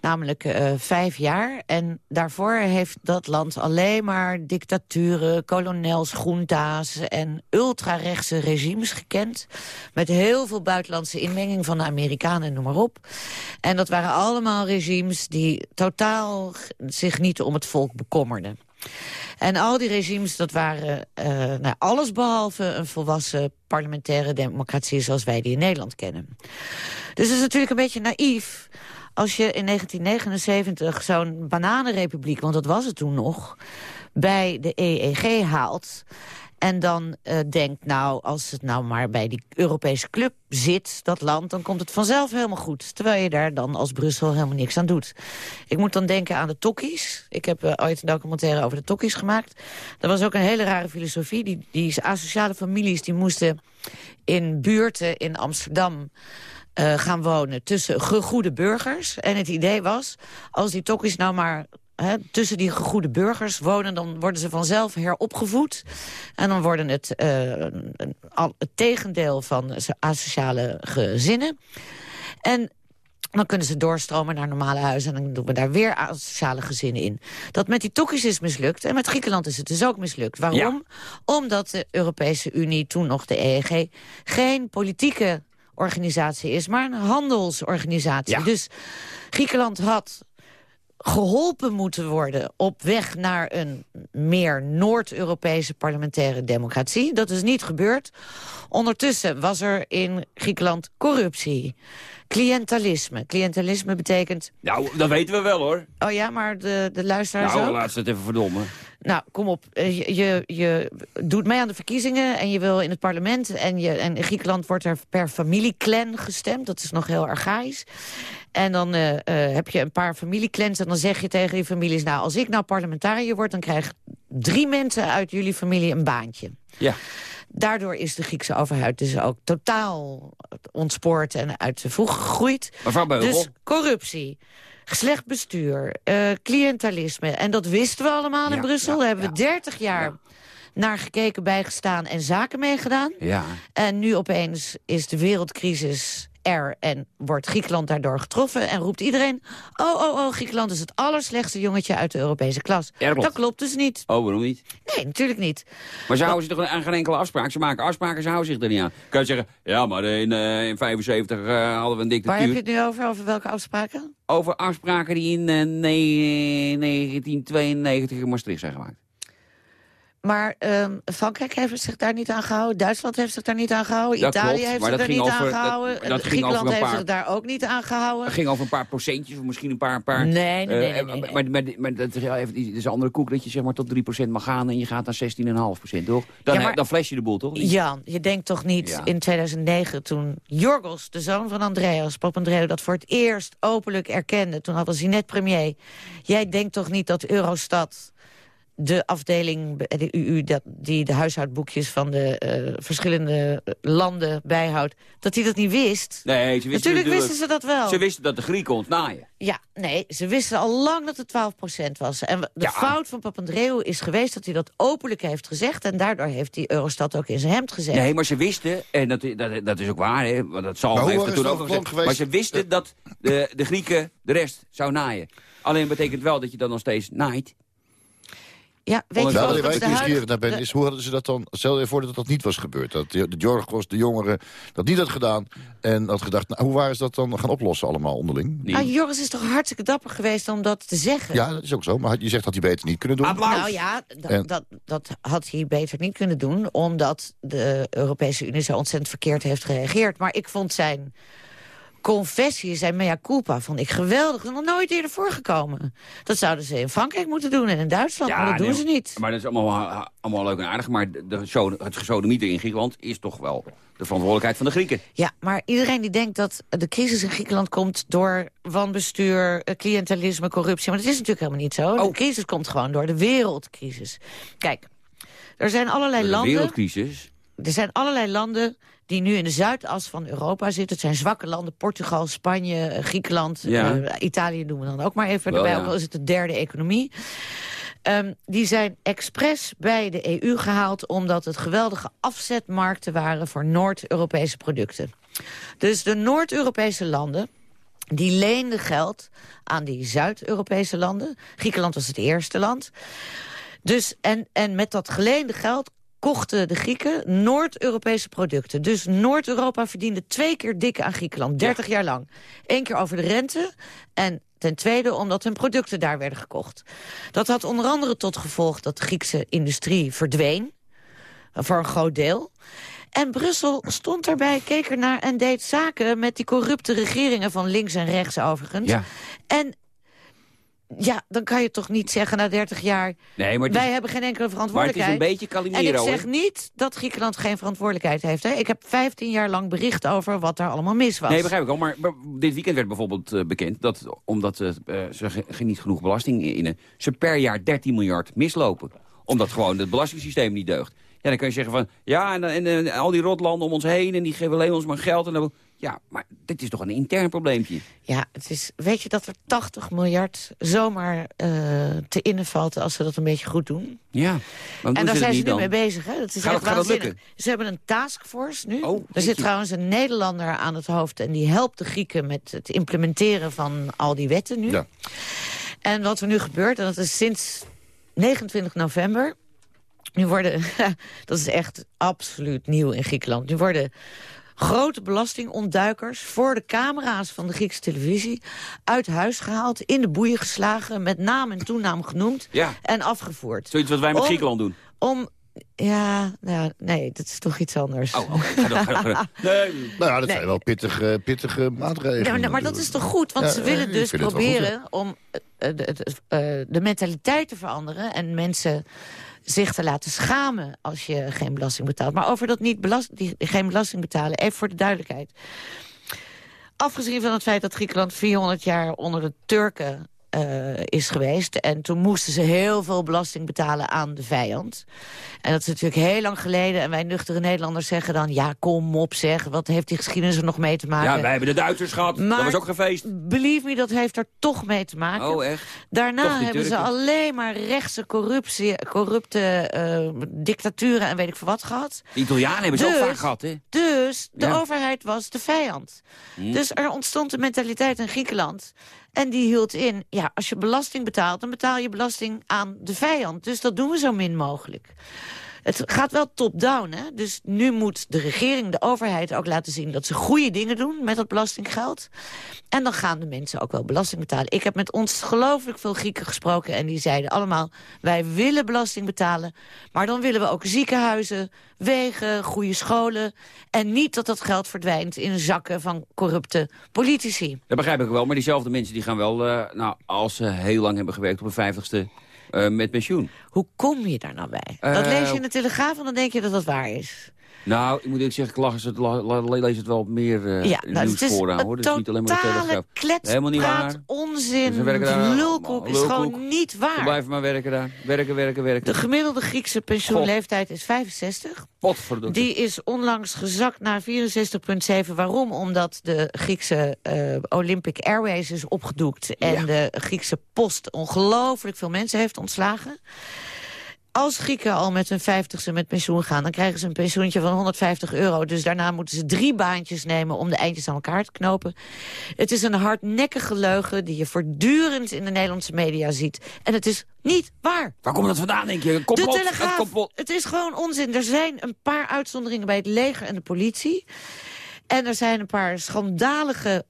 Namelijk eh, vijf jaar. En daarvoor heeft dat land alleen maar dictaturen, kolonels, junta's en ultrarechtse regimes gekend. Met heel veel buitenlandse inmenging van de Amerikanen en noem maar op. En dat waren allemaal regimes die totaal zich niet om het volk bekommerden. En al die regimes, dat waren eh nou, alles behalve een volwassen parlementaire democratie zoals wij die in Nederland kennen. Dus het is natuurlijk een beetje naïef als je in 1979 zo'n bananenrepubliek, want dat was het toen nog, bij de EEG haalt. En dan eh, denkt, nou, als het nou maar bij die Europese club zit, dat land... dan komt het vanzelf helemaal goed. Terwijl je daar dan als Brussel helemaal niks aan doet. Ik moet dan denken aan de tokkies. Ik heb eh, ooit een documentaire over de tokkies gemaakt. Dat was ook een hele rare filosofie. Die, die asociale families die moesten in buurten in Amsterdam eh, gaan wonen tussen gegoede burgers. En het idee was, als die tokkies nou maar hè, tussen die gegoede burgers wonen... dan worden ze vanzelf heropgevoed. En dan worden het, eh, een- al, het tegendeel van asociale gezinnen. En dan kunnen ze doorstromen naar normale huizen... en dan doen we daar weer asociale gezinnen in. Dat met die tokkies is mislukt. En met Griekenland is het dus ook mislukt. Waarom? Omdat de Europese Unie, toen nog de EEG... geen politieke organisatie is, maar een handelsorganisatie. Ja. Dus Griekenland had geholpen moeten worden op weg naar een meer Noord-Europese parlementaire democratie. Dat is niet gebeurd. Ondertussen was er in Griekenland corruptie, cliëntalisme. Cliëntalisme betekent... Nou, dat weten we wel hoor. Oh ja, maar de, de luisteraars Nou, ook? laat ze het even verdommen. Nou, kom op. Eh, Je, je, doet mee aan de verkiezingen en je wil in het parlement. En, je, en in Griekenland wordt er per familieclan gestemd. Dat is nog heel archaïs. En dan eh, eh, heb je een paar familieclans en dan zeg je tegen die families... nou, als ik nou parlementariër word, dan krijgen drie mensen uit jullie familie een baantje. Ja. Daardoor is de Griekse overheid dus ook totaal ontspoord en uit de voeg gegroeid. Mevrouw Beugel. Dus corruptie, slecht bestuur, eh cliëntalisme. En dat wisten we allemaal in Brussel. ja, Daar hebben we 30 jaar naar gekeken, bijgestaan en zaken meegedaan. Ja. En nu opeens is de wereldcrisis er en wordt Griekenland daardoor getroffen... en roept iedereen, oh, oh, oh, Griekenland is het allerslechtste jongetje uit de Europese klas. Dat klopt. dus niet. Oh, waarom niet? Nee, natuurlijk niet. Maar ze houden zich toch aan geen enkele afspraak? Ze maken afspraken, ze houden zich er niet aan. Kan je zeggen, ja, maar in, eh in 75 eh, hadden we een dictatuur. Waar heb je het nu over? Over welke afspraken? Over afspraken die in eh, nee- 1992 in Maastricht zijn gemaakt. Maar ehm, Frankrijk heeft zich daar niet aan gehouden. Duitsland heeft zich daar niet aan gehouden. Dat Italië klopt, heeft zich dat daar niet aan dat- gehouden. dat ging Griekenland over een heeft paar- zich daar ook niet aan gehouden. Het ging over een paar procentjes, of misschien een paar... paar Nee, nee, nee, eh, nee, nee. Maar, maar, maar dat is, dat is een andere koek dat je zeg maar tot 3% mag gaan... en je gaat naar 16,5%, toch? Dan, Ja, maar- dan fles je de boel, toch? Jan, je denkt toch niet Ja. in 2009 toen Jorgos, de zoon van Andreas Papandreou... dat voor het eerst openlijk erkende, toen had hij net premier... jij denkt toch niet dat Eurostat de afdeling, de UU, dat, die de huishoudboekjes van de eh, verschillende landen bijhoudt... dat hij dat niet wist? Nee, ze wisten Natuurlijk wisten ze dat wel. Ze wisten dat de Grieken ontnaaien. Ja, nee, ze wisten al lang dat het 12% was. En de Ja. fout van Papandreou is geweest dat hij dat openlijk heeft gezegd... en daardoor heeft hij Eurostat ook in zijn hemd gezet. Nee, maar ze wisten, en dat, dat, dat is ook waar, hè, want dat zal heeft er toen ook gezegd. plan Maar geweest? ze wisten dat de, de Grieken de rest zou naaien. Alleen betekent wel dat je dan nog steeds naait. Ja, weet je Nou, wel, waar dat ik de nieuwsgierig naar ben, is hoe hadden ze dat dan... Stel je voor dat dat niet was gebeurd. Dat de de Jorgos, de jongeren, dat niet had gedaan. En had gedacht, nou, hoe waren ze dat dan gaan oplossen allemaal onderling? Ah, Joris is toch hartstikke dapper geweest om dat te zeggen? Ja, dat is ook zo. Maar je zegt dat hij beter niet kunnen doen. Nou ja, En- dat, dat had hij beter niet kunnen doen... omdat de Europese Unie zo ontzettend verkeerd heeft gereageerd. Maar ik vond zijn confessie, zijn mea culpa, vond ik geweldig. Dat is nog nooit eerder voorgekomen. Dat zouden ze in Frankrijk moeten doen en in Duitsland, maar dat doen ze niet. Maar dat is allemaal, allemaal leuk en aardig. Maar de, de, zo- het gesodemieter in Griekenland is toch wel de verantwoordelijkheid van de Grieken. Ja, maar iedereen die denkt dat de crisis in Griekenland komt... door wanbestuur, eh, cliëntelisme, corruptie... maar dat is natuurlijk helemaal niet zo. Oh. De crisis komt gewoon door de wereldcrisis. Kijk, er zijn allerlei De landen... wereldcrisis. Er zijn allerlei landen die nu in de zuidas van Europa zitten. Het zijn zwakke landen, Portugal, Spanje, eh, Griekenland, Ja. eh, Italië doen we dan ook maar even Wel, erbij. ja. Ook al is het de derde economie. Ehm, die zijn expres bij de EU gehaald... omdat het geweldige afzetmarkten waren voor Noord-Europese producten. Dus de Noord-Europese landen die leenden geld aan die Zuid-Europese landen. Griekenland was het eerste land. Dus, en, en met dat geleende geld kochten de Grieken Noord-Europese producten. Dus Noord-Europa verdiende twee keer dik aan Griekenland, 30 jaar lang. Eén keer over de rente en ten tweede omdat hun producten daar werden gekocht. Dat had onder andere tot gevolg dat de Griekse industrie verdween. Voor een groot deel. En Brussel stond daarbij, keek ernaar en deed zaken met die corrupte regeringen van links en rechts overigens. Ja. En ja, dan kan je toch niet zeggen na 30 jaar... Nee, maar is- wij hebben geen enkele Maar het verantwoordelijkheid. is een beetje En ik Calimero. zeg niet dat Griekenland geen verantwoordelijkheid heeft. Hè. Ik heb 15 jaar lang bericht over wat daar allemaal mis was. Nee, begrijp ik al. Maar, maar dit weekend werd bijvoorbeeld eh, bekend dat omdat eh, ze ge- ge- niet genoeg belasting innen, ze per jaar 13 miljard mislopen. Omdat gewoon het belastingssysteem niet deugt. Ja, dan kun je zeggen van, ja, en, en, en al die rotlanden om ons heen en die geven alleen ons maar geld. En dan, ja, maar dit is toch een intern probleempje. Ja, het is, weet je dat er 80 miljard zomaar eh, te innen valt als ze dat een beetje goed doen? Ja, en daar zijn ze nu mee bezig. Hè? Dat is Gaat echt gaat lukken? Ze hebben een taskforce nu. Oh, er zit je. trouwens een Nederlander aan het hoofd... en die helpt de Grieken met het implementeren van al die wetten nu. Ja. En wat er nu gebeurt, en dat is sinds 29 november... Nu worden, <laughs> dat is echt absoluut nieuw in Griekenland... nu worden grote belastingontduikers voor de camera's van de Griekse televisie... uit huis gehaald, in de boeien geslagen, met naam en toenaam genoemd... Ja. en afgevoerd. Zoiets wat wij met Om- Griekenland doen. Om, ja, nou, nee, dat is toch iets anders. Oh, oké. Ga door, ga door, ga door. Nee, Nou ja, dat Nee. zijn wel pittige, pittige maatregelen. Ja, maar, maar dat is toch goed? Want Ja, ze eh, willen dus goed, proberen om eh, de, het, eh, de mentaliteit te veranderen... en mensen zich te laten schamen als je geen belasting betaalt. Maar over dat niet belast, die, geen belasting betalen, even voor de duidelijkheid. Afgezien van het feit dat Griekenland 400 jaar onder de Turken eh, is geweest. En toen moesten ze heel veel belasting betalen aan de vijand. En dat is natuurlijk heel lang geleden. En wij nuchtere Nederlanders zeggen dan... ja, kom op zeg, wat heeft die geschiedenis er nog mee te maken? Ja, wij hebben de Duitsers gehad. dat Maar- was ook gefeest. Believe me, dat heeft er toch mee te maken. Oh, echt? Daarna hebben ze alleen maar rechtse corruptie, corrupte eh, dictaturen en weet ik veel wat gehad. De Italianen hebben ze ook Dus- vaak gehad, hè? Dus de Ja. overheid was de vijand. Hm. Dus er ontstond een mentaliteit in Griekenland. En die hield in, ja, als je belasting betaalt... dan betaal je belasting aan de vijand. Dus dat doen we zo min mogelijk. Het gaat wel top-down? Dus nu moet de regering, de overheid ook laten zien... dat ze goede dingen doen met dat belastinggeld. En dan gaan de mensen ook wel belasting betalen. Ik heb met ongelooflijk veel Grieken gesproken... en die zeiden allemaal, wij willen belasting betalen... maar dan willen we ook ziekenhuizen, wegen, goede scholen... en niet dat dat geld verdwijnt in zakken van corrupte politici. Dat begrijp ik wel, maar diezelfde mensen die gaan wel... eh, nou, als ze heel lang hebben gewerkt op een vijftigste... eh, met pensioen. Hoe kom je daar nou bij? dat Eh, lees je in de Telegraaf en dan denk je dat dat waar is. Nou, ik moet eerlijk zeggen, ik lach het, lees wel op meer eh Ja, nou, nieuws het is vooraan, hoor. Dus niet alleen maar de totale Telegraaf. Helemaal niet kletspraat, waar. onzin, daar lulkoek is gewoon niet waar. blijven maar werken daar. Werken, werken, werken. De gemiddelde Griekse pensioenleeftijd is 65. Potverdomme. Die is onlangs gezakt naar 64,7. Waarom? Omdat de Griekse eh, Olympic Airways is opgedoekt... en Ja. de Griekse post ongelooflijk veel mensen heeft ontslagen. Als Grieken al met hun vijftigste met pensioen gaan... dan krijgen ze een pensioentje van 150 euro. Dus daarna moeten ze drie baantjes nemen om de eindjes aan elkaar te knopen. Het is een hardnekkige leugen die je voortdurend in de Nederlandse media ziet. En het is niet waar. Waar komt dat vandaan, denk je? Een? De Telegraaf. Het is gewoon onzin. Er zijn een paar uitzonderingen bij het leger en de politie. En er zijn een paar schandalige...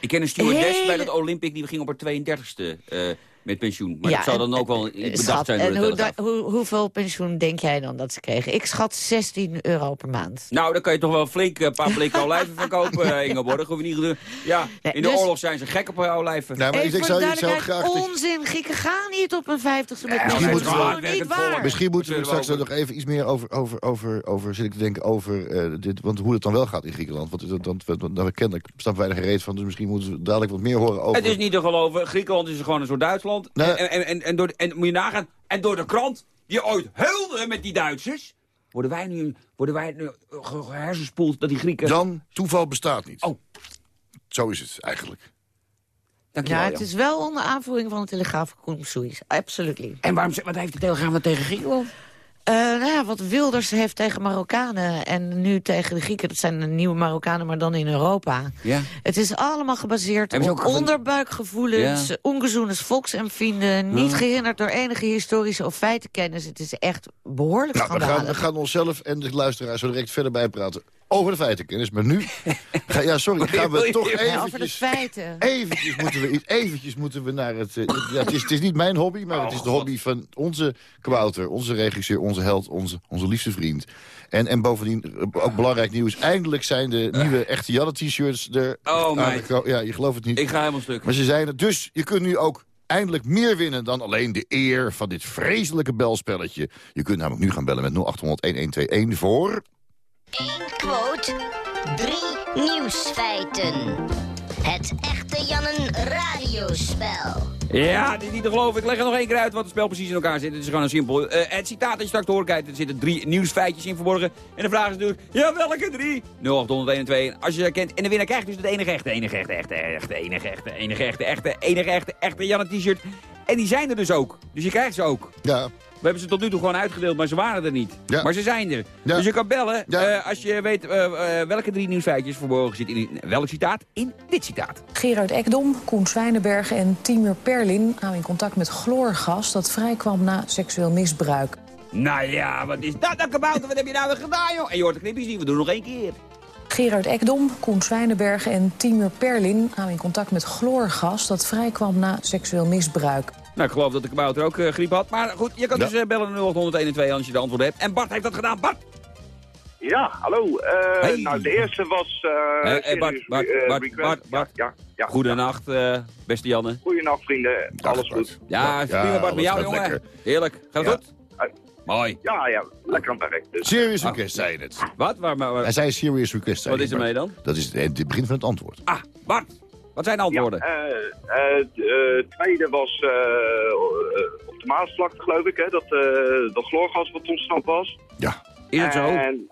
Ik ken een stewardess Hele- bij dat Olympic, die ging op haar 32e eh, met pensioen. Maar Ja, dat zou dan en- ook wel eh, bedacht schat, zijn en de hoe, Telegraaf. da- hoe, hoeveel pensioen denk jij dan dat ze kregen? Ik schat 16 euro per maand. Nou, dan kan je toch wel flink eh, een paar blikken olijven verkopen, <laughs> eh, Ingeborg. Hoef je niet te doen. Ja, Nee, in de dus- oorlog zijn ze gek op olijven. Nou, maar ik, ik zou, ik duidelijkheid, graag... onzin. Grieken gaan niet op een vijftigste met pensioen. niet waar. Misschien moeten we straks er over- nog even iets meer over, over, over, over zit ik te denken over dit, want hoe het dan wel gaat in Griekenland. Want dat, dat, dat, dat, dat kennelijk staan wij er gereed van, dus misschien moeten we dadelijk wat meer horen over. Het is niet te geloven. Griekenland is gewoon een soort Duitsland. Nee. En, en, en, en, door, en moet je nagaan. En door de krant, die ooit heulde met die Duitsers... worden wij nu, worden wij nu ge- gehersenspoeld dat die Grieken... Jan, toeval bestaat niet. Oh. Zo is het eigenlijk. Dankjewel, Ja, het Jan. is wel onder aanvoering van de Telegraaf Koensoeis. Absolutely. En waarom, wat heeft de Telegraaf wat tegen Griekenland? Eh, nou ja, wat Wilders heeft tegen Marokkanen en nu tegen de Grieken... dat zijn de nieuwe Marokkanen, maar dan in Europa. Ja. Het is allemaal gebaseerd Hebben op onderbuikgevoelens... Ja. ongezoenes volksempvinden... niet gehinderd door enige historische of feitenkennis. Het is echt behoorlijk Nou, we gaan, we gaan onszelf en de luisteraars zo direct verder bijpraten over de feitenkennis. Maar nu, <laughs> ga, ja sorry, gaan we toch? Ja, over de eventjes... feiten. Eventjes moeten we, eventjes moeten we naar het... eh, ja, het, is, het is niet mijn hobby, maar het is de hobby van onze kabouter, onze regisseur, onze held, onze, onze liefste vriend. En, en bovendien, eh, ook belangrijk nieuws, eindelijk zijn de nieuwe echte Janne-t-shirts er Oh, meid. aangeko- Ja, je gelooft het niet. Ik ga helemaal stuk. Maar ze zijn er. Dus je kunt nu ook eindelijk meer winnen dan alleen de eer van dit vreselijke belspelletje. Je kunt namelijk nu gaan bellen met 0800-1121 voor... Eén quote, drie nieuwsfeiten. Het echte Jannen radiospel. Ja, dit is niet te geloven. Ik leg er nog één keer uit wat het spel precies in elkaar zit. Het is gewoon een simpel. eh, het citaat dat je straks te horen kijkt, er zitten drie nieuwsfeitjes in verborgen. En de vraag is natuurlijk, ja, welke drie? 0801 Als je ze herkent. En de winnaar krijgt dus het enige echte, enige echte, echte, echte, enige echte, enige echte, echte, enige echte, echte Janne t-shirt. En die zijn er dus ook. Dus je krijgt ze ook. Ja, hebben ze tot nu toe gewoon uitgedeeld, maar ze waren er niet. Ja. Maar ze zijn er. Ja. Dus je kan bellen Ja. eh, als je weet eh, eh, welke drie nieuwsfeitjes verborgen zitten in welk citaat. In dit citaat. Gerard Ekdom, Koen Zwijnenberg en Timur Perlin kwamen in contact met chloorgas dat vrijkwam na seksueel misbruik. Nou ja, wat is dat nou kabouter? Wat heb je nou weer gedaan, joh? En je hoort de knipjes niet, we doen nog één keer. Gerard Ekdom, Koen Zwijnenberg en Timur Perlin kwamen in contact met chloorgas dat vrijkwam na seksueel misbruik. Nou, ik geloof dat de kabouter ook eh, griep had. Maar goed, je kan Ja. dus eh, bellen naar 0801 als je de antwoord hebt. En Bart heeft dat gedaan. Bart! Ja, hallo. Eh, Hey. Nou, de eerste was... eh Eh, eh, Bart, Bart, Bart, Request. Bart, Bart. Ja, ja, ja. Goedenacht, eh, beste Janne. Goedenacht, vrienden. Alles Bart. goed? Ja, Ja, prima Bart, met jou, jongen. lekker. Heerlijk. Gaat het Ja. goed? Mooi. Ja, ja, lekker aan het werk. Dus. serious request, zei je het. Wat? Waar, waar, waar- Hij zei serious request, Wat is hij, er mee Bart. dan? Dat is het, het begin van het antwoord. Ah, Bart. Wat zijn de Ja, antwoorden? eh, eh, het eh, tweede was eh, eh, op de Maasvlakte, geloof ik, hè, dat, eh dat chloorgas wat ontsnapt was. Ja, is het zo? En,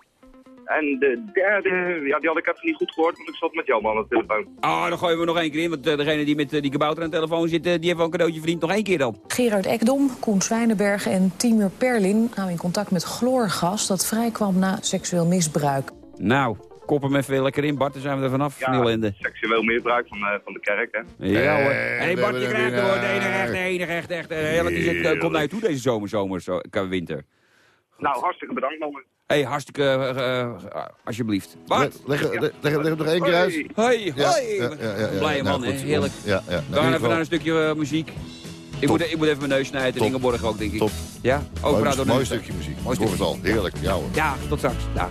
en de derde, ja, die had ik even niet goed gehoord, want ik zat met Jan aan de telefoon. Oh, dan gooien we nog één keer in. Want eh, degene die met eh, die kabouter aan de telefoon zit, eh, die heeft wel een cadeautje verdiend. Nog één keer dan. Gerard Ekdom, Koen Zwijnenberg en Timur Perlin kwamen in contact met chloorgas dat vrijkwam na seksueel misbruik. Nou, kop hem even lekker in, Bart. Dan zijn we er vanaf, Ja, seksueel misbruik van, eh, van de kerk, hè. Ja hoor. Eh, Hé we Bart, je krijgt er er hoor. De weer enige naar. echte, enige echte, echte. Heerlijk, die zit, eh, komt naar je toe deze zomer, zomer, zo, kan winter. Nou, hartstikke bedankt, mannen. Hé, hey, hartstikke, eh, eh, alsjeblieft. Bart! Leg, leg, leg, leg, leg hem nog één keer uit. Hoi, hoi! ja, ja, ja, ja. Blije man, Nou, hè? goed. Heerlijk. Ja, ja. We Nou, even naar een stukje eh, muziek. Ik moet, ik moet even mijn neus snijden in Ingeborg ook, denk ik. Top. Ja? Ook Mooi, door mooi stukje muziek. Mooi Mooi stukje. al. Heerlijk. Ja hoor. Ja, tot straks. Ja.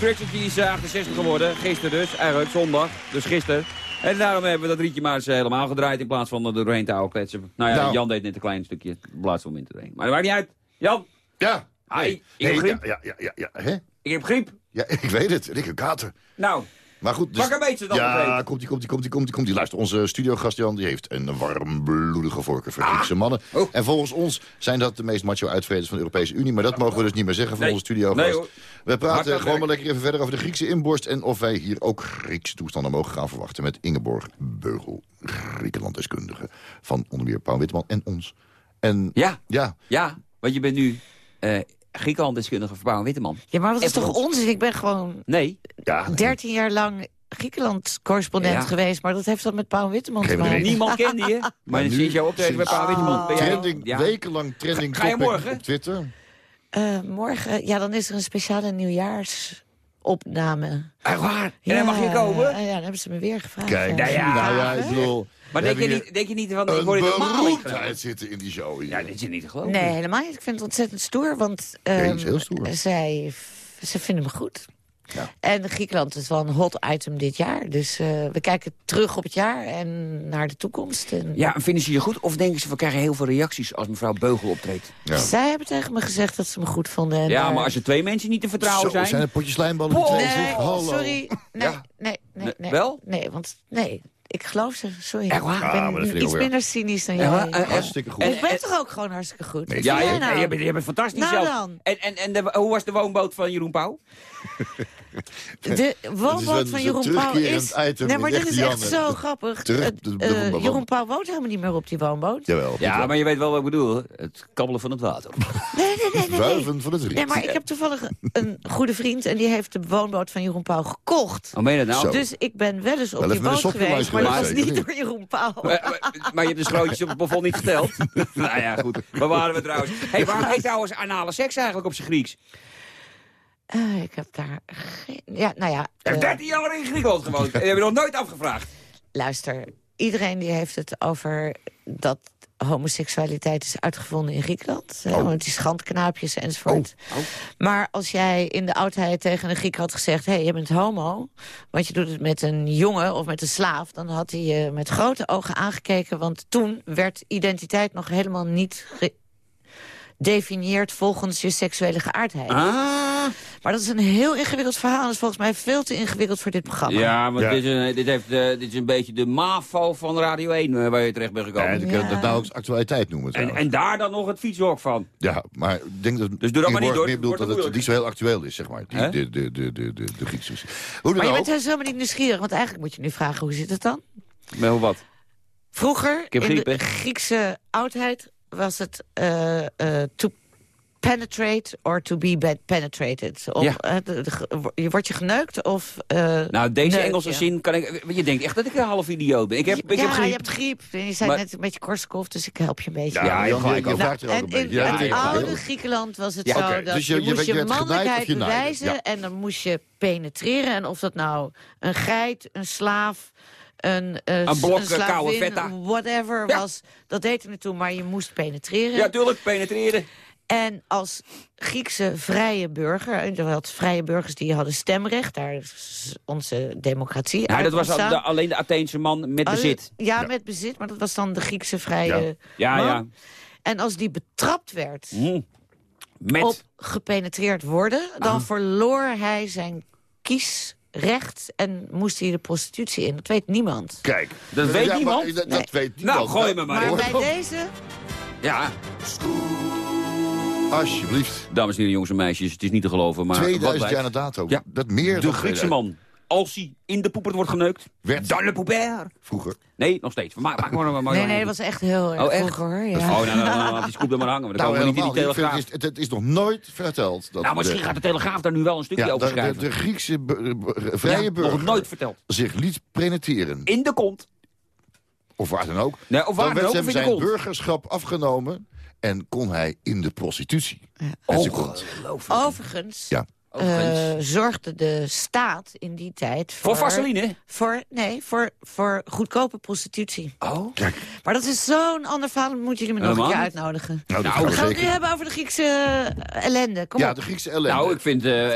Richards die is eh, 68 geworden. Gisteren dus, eigenlijk zondag. Dus gisteren. En daarom hebben we dat rietje maar eens eh, helemaal gedraaid in plaats van er doorheen te houden kletsen. Nou ja, Nou. Jan deed net een klein stukje om in te draaien. Maar dat maakt niet uit. Jan, Ja. Hi, ik heb griep. ja, ja, ja, ja, hè? ik heb griep. Ja, ik weet het. En ik heb kater. Nou, Maar goed, dus... Pak een beetje dan Ja, komt die, komt die, komt die, komt die, komt die. Luister, onze studiogast Jan, die heeft een warmbloedige voorkeur voor Griekse mannen. Oh. En volgens ons zijn dat de meest macho-uitvreders van de Europese Unie. Maar dat mogen we dus niet meer zeggen van Nee. onze studiogast. Nee, we praten gewoon werk. maar lekker even verder over de Griekse inborst... en of wij hier ook Griekse toestanden mogen gaan verwachten... met Ingeborg Beugel, Griekenlanddeskundige... van onder meer Paul Witteman en ons. En ja, ja, ja, want je bent nu eh Griekenland-deskundige voor Pauw Witteman. Ja, maar dat is En toch ons. onzin? Ik ben gewoon Nee. ja 13 jaar lang Griekenland-correspondent Ja. geweest. Maar dat heeft dat met Paul Witteman te maken. Niemand kende je. <laughs> Maar nu sinds jouw optreden bij Pauw Witteman ben jij... trending, Ja. wekenlang trending Ga- ga je topic morgen? op Twitter. Eh, morgen, ja, dan is er een speciale nieuwjaarsopname. Echt waar? En dan mag je komen? Ja, ja, dan hebben ze me weer gevraagd. Kijk, Nou ja. nou ja, ik bedoel... Maar denk je, niet, denk je niet van... Ik word genomen? beroemdheid zitten in die show hier. Ja, dit is niet te geloven. Nee, helemaal niet. Ik vind het ontzettend stoer, want is heel stoer. zij, ze vinden me goed. Ja. En Griekenland is wel een hot item dit jaar. Dus eh, we kijken terug op het jaar en naar de toekomst. En Ja, en vinden ze je goed? Of denken ze, we krijgen heel veel reacties als mevrouw Beugel optreedt? Ja. Zij hebben tegen me gezegd dat ze me goed vonden. En, Ja, eh, maar als er twee mensen niet te vertrouwen Zo, zijn... zijn er potjes lijnballen Nee, zich? Hallo. sorry. Nee, Ja. nee, nee, Nee, nee. wel? Nee, want nee, ik geloof ze. Sorry. Echt waar? Ik Ah, ben maar dat vind ik iets minder cynisch dan Ja, jij. maar, eh, Hartstikke goed. ik ben toch ook gewoon hartstikke goed? Nee, Ja, je, jij nou? je, bent, je bent fantastisch Nou zelf. dan. En, en, en de, hoe was de woonboot van Jeroen Pauw? <laughs> De woonboot van Jeroen Pauw is... item nee, maar dit is echt zo grappig. Terug Het, de- de eh, woonboot. Jeroen Pauw woont helemaal niet meer op die woonboot. Jawel. Ja, maar je weet wel wat ik bedoel. Het kabbelen van het water. Nee, nee, nee, nee. nee. Vuiven van het riet. Nee, maar ik heb toevallig een goede vriend... en die heeft de woonboot van Jeroen Pauw gekocht. Hoe meen je dat nou? Zo. Dus ik ben wel eens op Wel die boot geweest... maar dat was niet door Jeroen Pauw. Maar, maar- maar je hebt de schrootjes op het plafond niet geteld. <laughs> nou ja, goed. Waar waren we trouwens? hey, waarom <laughs> heet trouwens anale seks eigenlijk op zijn Grieks? Eh, ik heb daar geen... Ja, nou ja... Hij heeft eh, 13 jaar in Griekenland gewoond. En heb je nog nooit afgevraagd. luister, iedereen die heeft het over dat homoseksualiteit is uitgevonden in Griekenland. eh, Want die schandknaapjes enzovoort. Maar als jij in de oudheid tegen een Griek had gezegd... hé, hey, je bent homo, want je doet het met een jongen of met een slaaf... dan had hij je met grote ogen aangekeken... want toen werd identiteit nog helemaal niet gedefinieerd... volgens je seksuele geaardheid. Ah. Maar dat is een heel ingewikkeld verhaal... en dat is volgens mij veel te ingewikkeld voor dit programma. Ja, want Ja. Dit, is een, dit, heeft, eh, dit is een beetje de MAFO van Radio 1 eh, waar je terecht bent gekomen. Ja, je kunt Ja. dat nauwelijks actualiteit noemen en, en daar dan nog het fietshok van. Ja, maar ik denk dat Dus doe dat maar niet, meer bedoelt dat het het niet zo heel actueel is, zeg maar. Die, de, de, de, de, de, de Griekse. Hoe Maar je ook. bent dus helemaal niet nieuwsgierig, want eigenlijk moet je nu vragen... hoe zit het dan? Met hoe wat? Vroeger, heb in de? Griekse oudheid, was het eh, eh, to penetrate or to be penetrated. Of, Ja. eh, de- de- je wordt je geneukt of eh, Nou, deze neuk Engelse zin kan ik... Je denkt echt dat ik een half idioot ben. Ik heb, ik ja, heb griep. je hebt griep. En je zei Maar- net een beetje Korsakoff, dus ik help je een beetje. Ja, Ja, je ook en een in beetje. Ja, het oude Griekenland was het Ja, zo dat dus je, moest je, mannelijkheid bewijzen... ja. en dan moest je penetreren. En of dat nou een geit, een slaaf... Een, eh, Een blok, eh, koude feta. whatever Ja. was. Dat deed er niet toe, maar je moest penetreren. Ja, tuurlijk, penetreren. En als Griekse vrije burger, en je had vrije burgers die hadden stemrecht, daar is onze democratie Ja, uit dat was al ontstaan. de, alleen de Atheense man met bezit. Ja, met bezit, maar dat was dan de Griekse vrije Ja, man. ja. En als die betrapt werd Hm. Met... op gepenetreerd worden, dan Ah. verloor hij zijn kiesrecht en moest hij de prostitutie in. Dat weet niemand. Kijk. Dat weet Ja, maar niemand? Dat, Nee. dat weet niemand. Nou, gooi me maar Maar bij deze, Ja, Alsjeblieft. dames en heren, jongens en meisjes, het is niet te geloven, maar... wat 2000 blijkt- jaar na dato. Ja. Dat meer De dan Griekse 2000. man, als hij in de poepert wordt geneukt... Werd. Dan le poupère. Vroeger. Nee, nog steeds. Maak, maak maar maar maar- nee, nee, dat was echt heel erg Oh, echt? vroeger, hoor. Oh, Ja. nou, nou, nou, nou, die scoop er maar hangen. Maar dan Nou, komen we niet in die Het is, het is nog nooit verteld. Dat Nou, misschien de, gaat de Telegraaf daar nu wel een stukje ja, over de, de, schrijven. de Griekse vrije Ja, burger Nog nooit verteld. zich liet penetreren. In de kont. Of waar dan ook. Nee, of waar dan dan werd ook, hem in de zijn kont. burgerschap afgenomen. En kon hij in de prostitutie. Kont. Overigens, Ja. Eh, zorgde de staat in die tijd voor... Voor vaseline? Voor, nee, voor, voor goedkope prostitutie. Oh. Maar dat is zo'n ander verhaal, dat moeten jullie me nog een keer uitnodigen. Nou, dat we gaan het nu hebben over de Griekse eh, ellende. Kom Ja, op. de Griekse ellende. Nou, ik vind uh,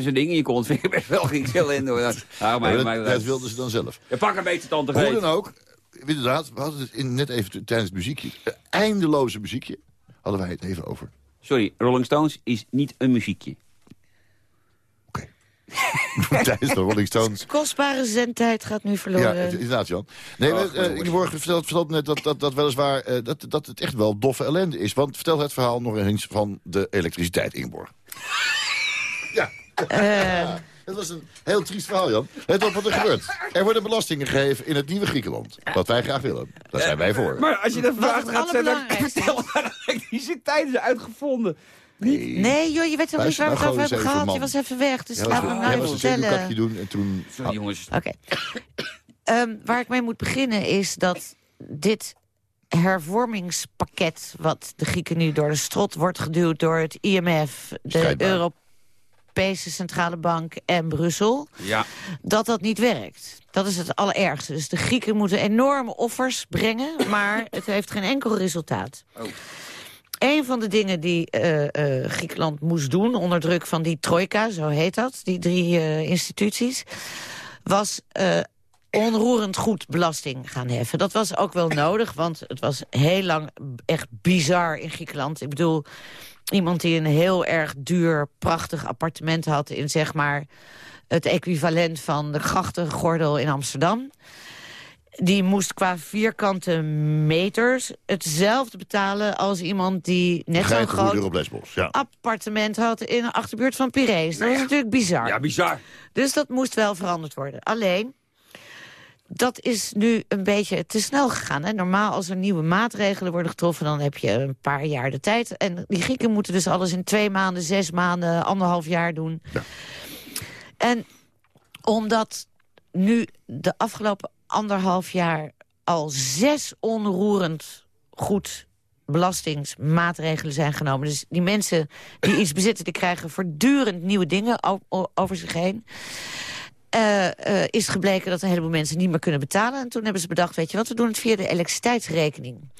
zo'n ding in je kont vind ik <laughs> best wel Griekse ellende. hoor. Nou, maar, dat, maar, dat wilden ze dan zelf. Ja, pak een beetje tante Hoe dan ook, inderdaad, we hadden het in, net even tijdens het muziekje, eindeloze muziekje, hadden wij het even over. Sorry, Rolling Stones is niet een muziekje. Tijdens de Rolling Stones. Kostbare zendtijd gaat nu Ja, verloren. het- inderdaad, Jan. Nee, Oh, maar, eh, Ingeborg vertelt, vertelt net dat, dat, dat weliswaar eh, dat, dat het echt wel doffe ellende is. Want vertel het verhaal nog eens van de elektriciteit, Ingeborg. <laughs> ja. Eh. <laughs> Het was een heel triest verhaal, Jan. Let op wat er gebeurt. Er worden belastingen gegeven in het nieuwe Griekenland. Wat wij graag willen. Daar zijn wij voor. Maar als je de vraag het gaat stellen, <laughs> allerbelangrijkste vertel waar de elektriciteit is uitgevonden. Nee, joh, je weet toch niet waar we nou het over hebben gehad? Je was even weg, dus Ja, laat me nou even vertellen. zenuwkakje doen en toen... Sorry, jongens. Oké. Ehm, waar ik mee moet beginnen is dat dit hervormingspakket... wat de Grieken nu door de strot wordt geduwd door het IMF... de. Europese Centrale Bank en Brussel... Ja. dat dat niet werkt. Dat is het allerergste. Dus de Grieken moeten enorme offers brengen... maar het heeft geen enkel resultaat. Oh. Een van de dingen die eh, eh, Griekenland moest doen... onder druk van die trojka, zo heet dat, die drie eh, instituties... was onroerend goed belasting gaan heffen. Dat was ook wel nodig, want het was heel lang echt bizar in Griekenland. Ik bedoel, iemand die een heel erg duur, prachtig appartement had... in zeg maar het equivalent van de grachtengordel in Amsterdam... Die moest qua vierkante meters hetzelfde betalen als iemand die net zo'n groot ja. appartement had in de achterbuurt van Piraeus. Dat is natuurlijk bizar. Ja, bizar. Dus dat moest wel veranderd worden. Alleen, dat is nu een beetje te snel gegaan. Hè? Normaal als er nieuwe maatregelen worden getroffen... dan heb je een paar jaar de tijd. En die Grieken moeten dus alles in twee maanden, zes maanden, anderhalf jaar doen. En omdat nu de afgelopen anderhalf jaar al zes onroerend goed belastingsmaatregelen zijn genomen. Dus die mensen die iets bezitten, die krijgen voortdurend nieuwe dingen over zich heen. Eh, eh, is gebleken dat een heleboel mensen niet meer kunnen betalen. En toen hebben ze bedacht, weet je wat, we doen het via de elektriciteitsrekening.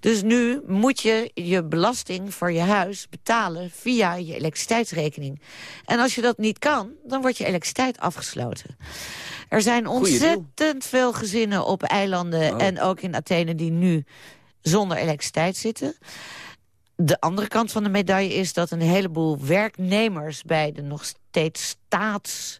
Dus nu moet je je belasting voor je huis betalen via je elektriciteitsrekening. En als je dat niet kan, dan wordt je elektriciteit afgesloten. Er zijn ontzettend veel gezinnen op eilanden Oh. en ook in Athene die nu zonder elektriciteit zitten. De andere kant van de medaille is dat een heleboel werknemers bij de nog steeds staats...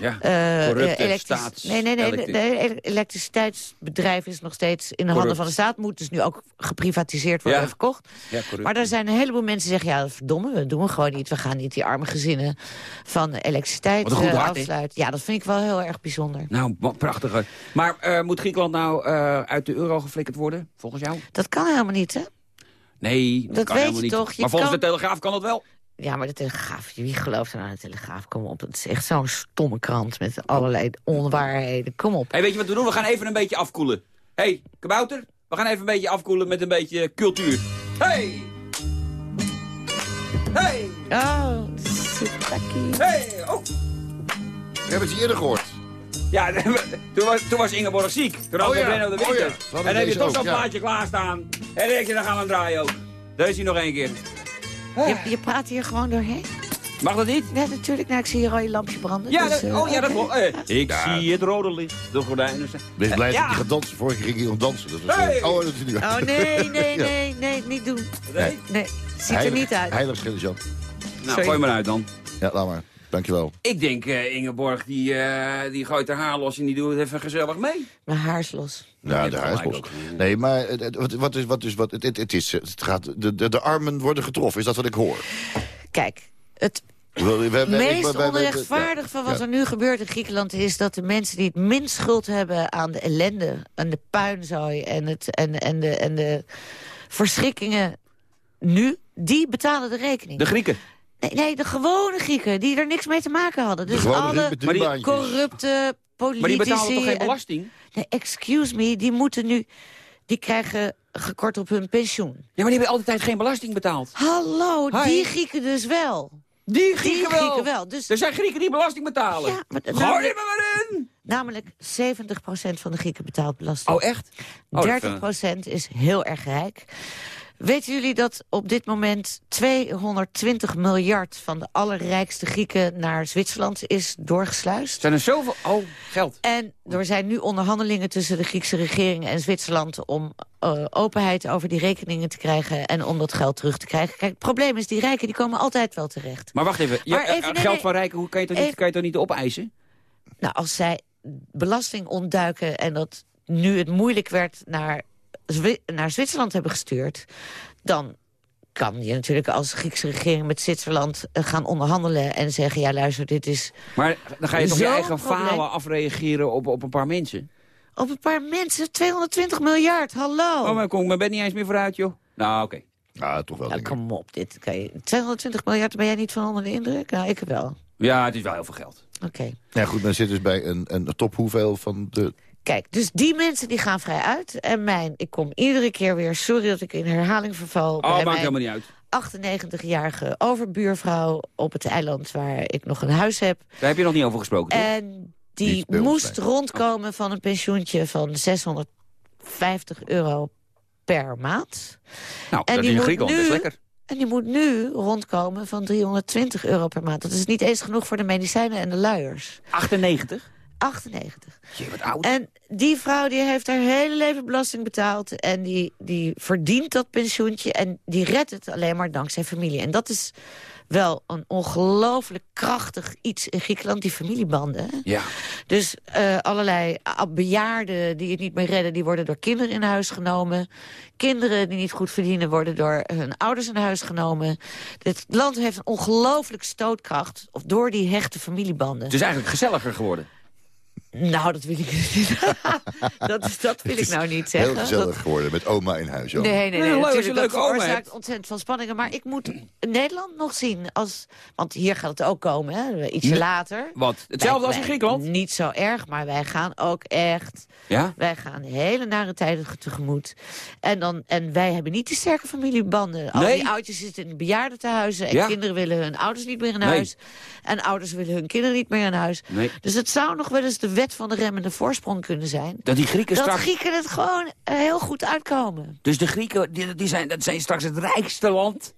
Ja, elektrisch- staats- Nee, nee, nee. De, elektri- de ele- elektriciteitsbedrijf is nog steeds in de handen van de staat. Moet dus nu ook geprivatiseerd worden Ja. en verkocht. Ja. Maar er zijn een heleboel mensen die zeggen... ja, verdomme, we doen gewoon niet. We gaan niet die arme gezinnen van elektriciteit eh, afsluiten. Ja, dat vind ik wel heel erg bijzonder. Nou, prachtig. Maar moet Griekenland nou uit de euro geflikkerd worden, volgens jou? Dat kan helemaal niet, hè? Nee, dat, Dat kan weet helemaal je niet. toch? Je maar volgens kan- de Telegraaf kan dat wel. Ja, maar de Telegraaf, wie gelooft er nou aan de Telegraaf? Kom op, het is echt zo'n stomme krant met allerlei onwaarheden. Kom op. Hey, weet je wat we doen? We gaan even een beetje afkoelen. Hé, hey, kabouter, we gaan even een beetje afkoelen met een beetje cultuur. Hey! Hey! Oh. Hey! Oh! We hebben het eerder gehoord. Ja, <laughs> toen was, toen was Ingeborg ziek. Toen had Oh we ja, Brenno de oh Winter. ja. En dan heb je toch zo'n ja. plaatje klaarstaan. En denk je, dan gaan we hem draaien ook. Daar is hij nog één keer. Je, je praat hier gewoon doorheen? Mag dat niet? Ja, natuurlijk. Nou, ik zie hier al je lampje branden. Ja, dus, eh, oh ja, dat <laughs> klopt. Eh, ik zie het rode licht. De gordijnen zijn... Wees blij Ja. dat je gaat dansen. Vorige keer ging hij nog dansen. Dat was, eh. Oh, dat is nu. Oh, nee, nee, <laughs> Ja. nee, nee, niet doen. Nee. Nee, ziet er niet uit. Heilig schillen, Jan. Nou, gooi maar uit dan. Ja, laat maar. Dankjewel. Ik denk, eh, Ingeborg, die, eh, die gooit haar haar los en die doet het even gezellig mee. Mijn haar is los. Ja, je de haar is los. ook. Nee, maar wat, wat is, wat is, wat, het, het, het is, het gaat, de, de, de armen worden getroffen. Is dat wat ik hoor? Kijk, het meest onrechtvaardig van wat Ja. er nu gebeurt in Griekenland... is dat de mensen die het minst schuld hebben aan de ellende... en de puinzooi en, het, en, en, de, en de verschrikkingen nu... die betalen de rekening. De Grieken. Nee, nee, de gewone Grieken, die er niks mee te maken hadden. Dus gewone alle die- corrupte politici... Maar die betalen toch geen en- belasting? Nee, excuse me, die moeten nu... die krijgen gekort op hun pensioen. Ja, maar die hebben altijd geen belasting betaald. Hallo, Hi. die Grieken dus wel. Die Grieken, wel. Grieken wel. Dus, Er zijn Grieken die belasting betalen. Ja, maar- Gooi er maar in! namelijk 70% van de Grieken betaalt belasting. Oh, echt? Oh, dat 30% is heel erg rijk. Weten jullie dat op dit moment 220 miljard van de allerrijkste Grieken naar Zwitserland is doorgesluist? Zijn er zoveel... Oh, geld. En er zijn nu onderhandelingen tussen de Griekse regering en Zwitserland... om eh, openheid over die rekeningen te krijgen en om dat geld terug te krijgen. Kijk, het probleem is, die rijken die komen altijd wel terecht. Maar wacht even. Ja, Maar even- eh, nee, geld nee. van rijken, hoe kan je, toch niet, kan je toch niet opeisen? Nou, als zij belasting ontduiken en dat nu het moeilijk werd naar, Zwi- naar Zwitserland hebben gestuurd... dan kan je natuurlijk als Griekse regering met Zwitserland eh, gaan onderhandelen... en zeggen, ja luister, dit is Maar dan ga je toch je eigen probleem. falen afreageren op, op een paar mensen? op een paar mensen 220 miljard, hallo! Oh, maar kom, maar ben niet eens meer vooruit, joh. Nou, oké. Ja, toch wel. Nou, ik. kom op, dit kan je, 220 miljard, ben jij niet van onder de indruk? Nou, ik wel. Ja, het is wel heel veel geld. Oké. Ja, goed, men zit dus bij een, een top hoeveel van de... Kijk, dus die mensen die gaan vrij uit. En mijn, ik kom iedere keer weer, sorry dat ik in herhaling verval... Oh, bij maakt mijn helemaal niet uit. 98-jarige overbuurvrouw op het eiland waar ik nog een huis heb. Daar heb je nog niet over gesproken, toch? En die moest rondkomen van een pensioentje van 650 euro per maand. nou, en dat die is in Griekenland, dat is lekker. En die moet nu rondkomen van 320 euro per maand. Dat is niet eens genoeg voor de medicijnen en de luiers. 98? 98. Jee, wat oud. En die vrouw die heeft haar hele leven belasting betaald... en die, die verdient dat pensioentje en die redt het alleen maar dankzij familie. En dat is wel een ongelooflijk krachtig iets in Griekenland, die familiebanden. hè? Ja. Dus eh, allerlei a- bejaarden die het niet meer redden... die worden door kinderen in huis genomen. Kinderen die niet goed verdienen worden door hun ouders in huis genomen. Het land heeft een ongelooflijk stootkracht... Of door die hechte familiebanden. Het is eigenlijk gezelliger geworden. Nou, dat wil ik niet. <laughs> dat, dat wil ik nou niet zeggen. Heel gezellig geworden met oma in huis. ook. Nee, nee, nee. Leuk natuurlijk, een dat oma veroorzaakt hebt. ontzettend veel spanningen. Maar ik moet Nederland nog zien. Als, want hier gaat het ook komen, hè, ietsje Nee. later. Wat? Hetzelfde Wij- als in Griekenland? Niet zo erg, maar wij gaan ook echt... Ja? Wij gaan hele nare tijden tegemoet. En, dan, en wij hebben niet de sterke familiebanden. Al Nee. die oudjes zitten in bejaardentehuizen... en Ja. kinderen willen hun ouders niet meer in Nee. huis. En ouders willen hun kinderen niet meer in huis. Nee. Dus het zou nog wel eens de wet van de remmende voorsprong kunnen zijn. Dat die Grieken Dat straks... Grieken het gewoon eh, heel goed uitkomen. Dus de Grieken, die, die zijn, dat zijn straks het rijkste land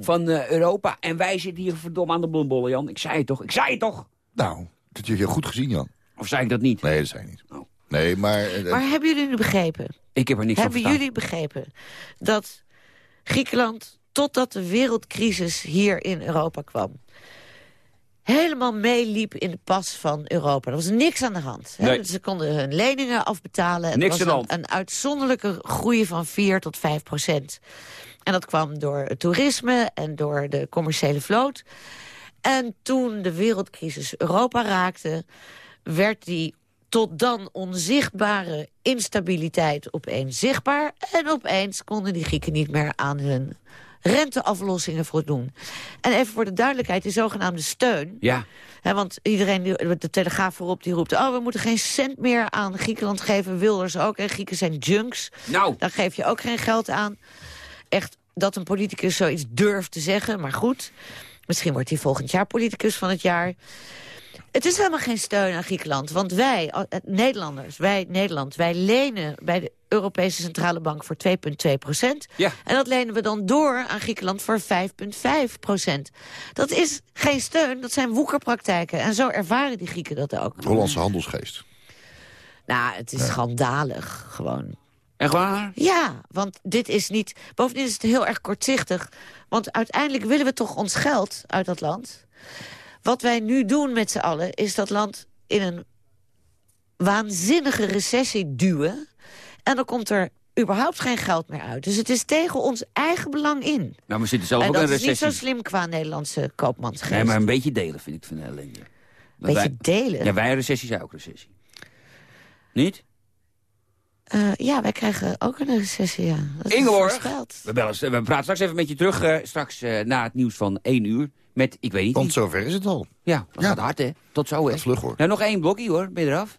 van eh, Europa. En wij zitten hier verdomme aan de bloembollen, Jan. Ik zei het toch? Ik zei het toch? Nou, dat heb je goed gezien, Jan. Of zei ik dat niet? Nee, dat zei niet. Oh. Nee, maar... eh, Maar hebben jullie nu begrepen? Ik heb er niks van Hebben jullie begrepen dat Griekenland, totdat de wereldcrisis hier in Europa kwam... helemaal meeliep in de pas van Europa. Er was niks aan de hand. hè. Nee. Ze konden hun leningen afbetalen. Niks het was een, een uitzonderlijke groei van 4 tot 5 procent. En dat kwam door het toerisme en door de commerciële vloot. En toen de wereldcrisis Europa raakte... werd die tot dan onzichtbare instabiliteit opeens zichtbaar. En opeens konden die Grieken niet meer aan hun renteaflossingen voldoen. En even voor de duidelijkheid, die zogenaamde steun... Ja. Hè, want iedereen, die- de Telegraaf voorop, die roept... oh, we moeten geen cent meer aan Griekenland geven. Wilders ook, en Grieken zijn junks. Nou. Daar geef je ook geen geld aan. Echt, dat een politicus zoiets durft te zeggen, maar goed. Misschien wordt hij volgend jaar politicus van het jaar. Het is helemaal geen steun aan Griekenland. Want wij, eh, Nederlanders, wij Nederland, wij lenen bij de Europese Centrale Bank voor 2,2 procent. Ja. En dat lenen we dan door aan Griekenland voor 5,5 procent. Dat is geen steun, dat zijn woekerpraktijken. En zo ervaren die Grieken dat ook. Hollandse handelsgeest. Nou, het is schandalig, gewoon. Echt waar? Ja, want dit is niet... Bovendien is het heel erg kortzichtig. Want uiteindelijk willen we toch ons geld uit dat land. Wat wij nu doen met z'n allen... is dat land in een waanzinnige recessie duwen. En dan komt er überhaupt geen geld meer uit. Dus het is tegen ons eigen belang in. Nou, we zitten zelf en ook in dat een is niet zo recessie. slim qua Nederlandse koopmansgeest. Nee, maar een beetje delen vind ik van de ellende. Dat Beetje wij- delen? Ja, wij een recessie zijn ook recessie. Niet? Eh, ja, wij krijgen ook een recessie, ja. Dat Ingeborg, we, bellen, we praten straks even met je terug. eh, straks eh, na het nieuws van 1 uur. Met, ik weet niet Want zover is het al. Ja, dat Ja. gaat hard, hè? Tot zo, hè? Vlug, hoor. Nou, nog één blokje, hoor. Ben je eraf?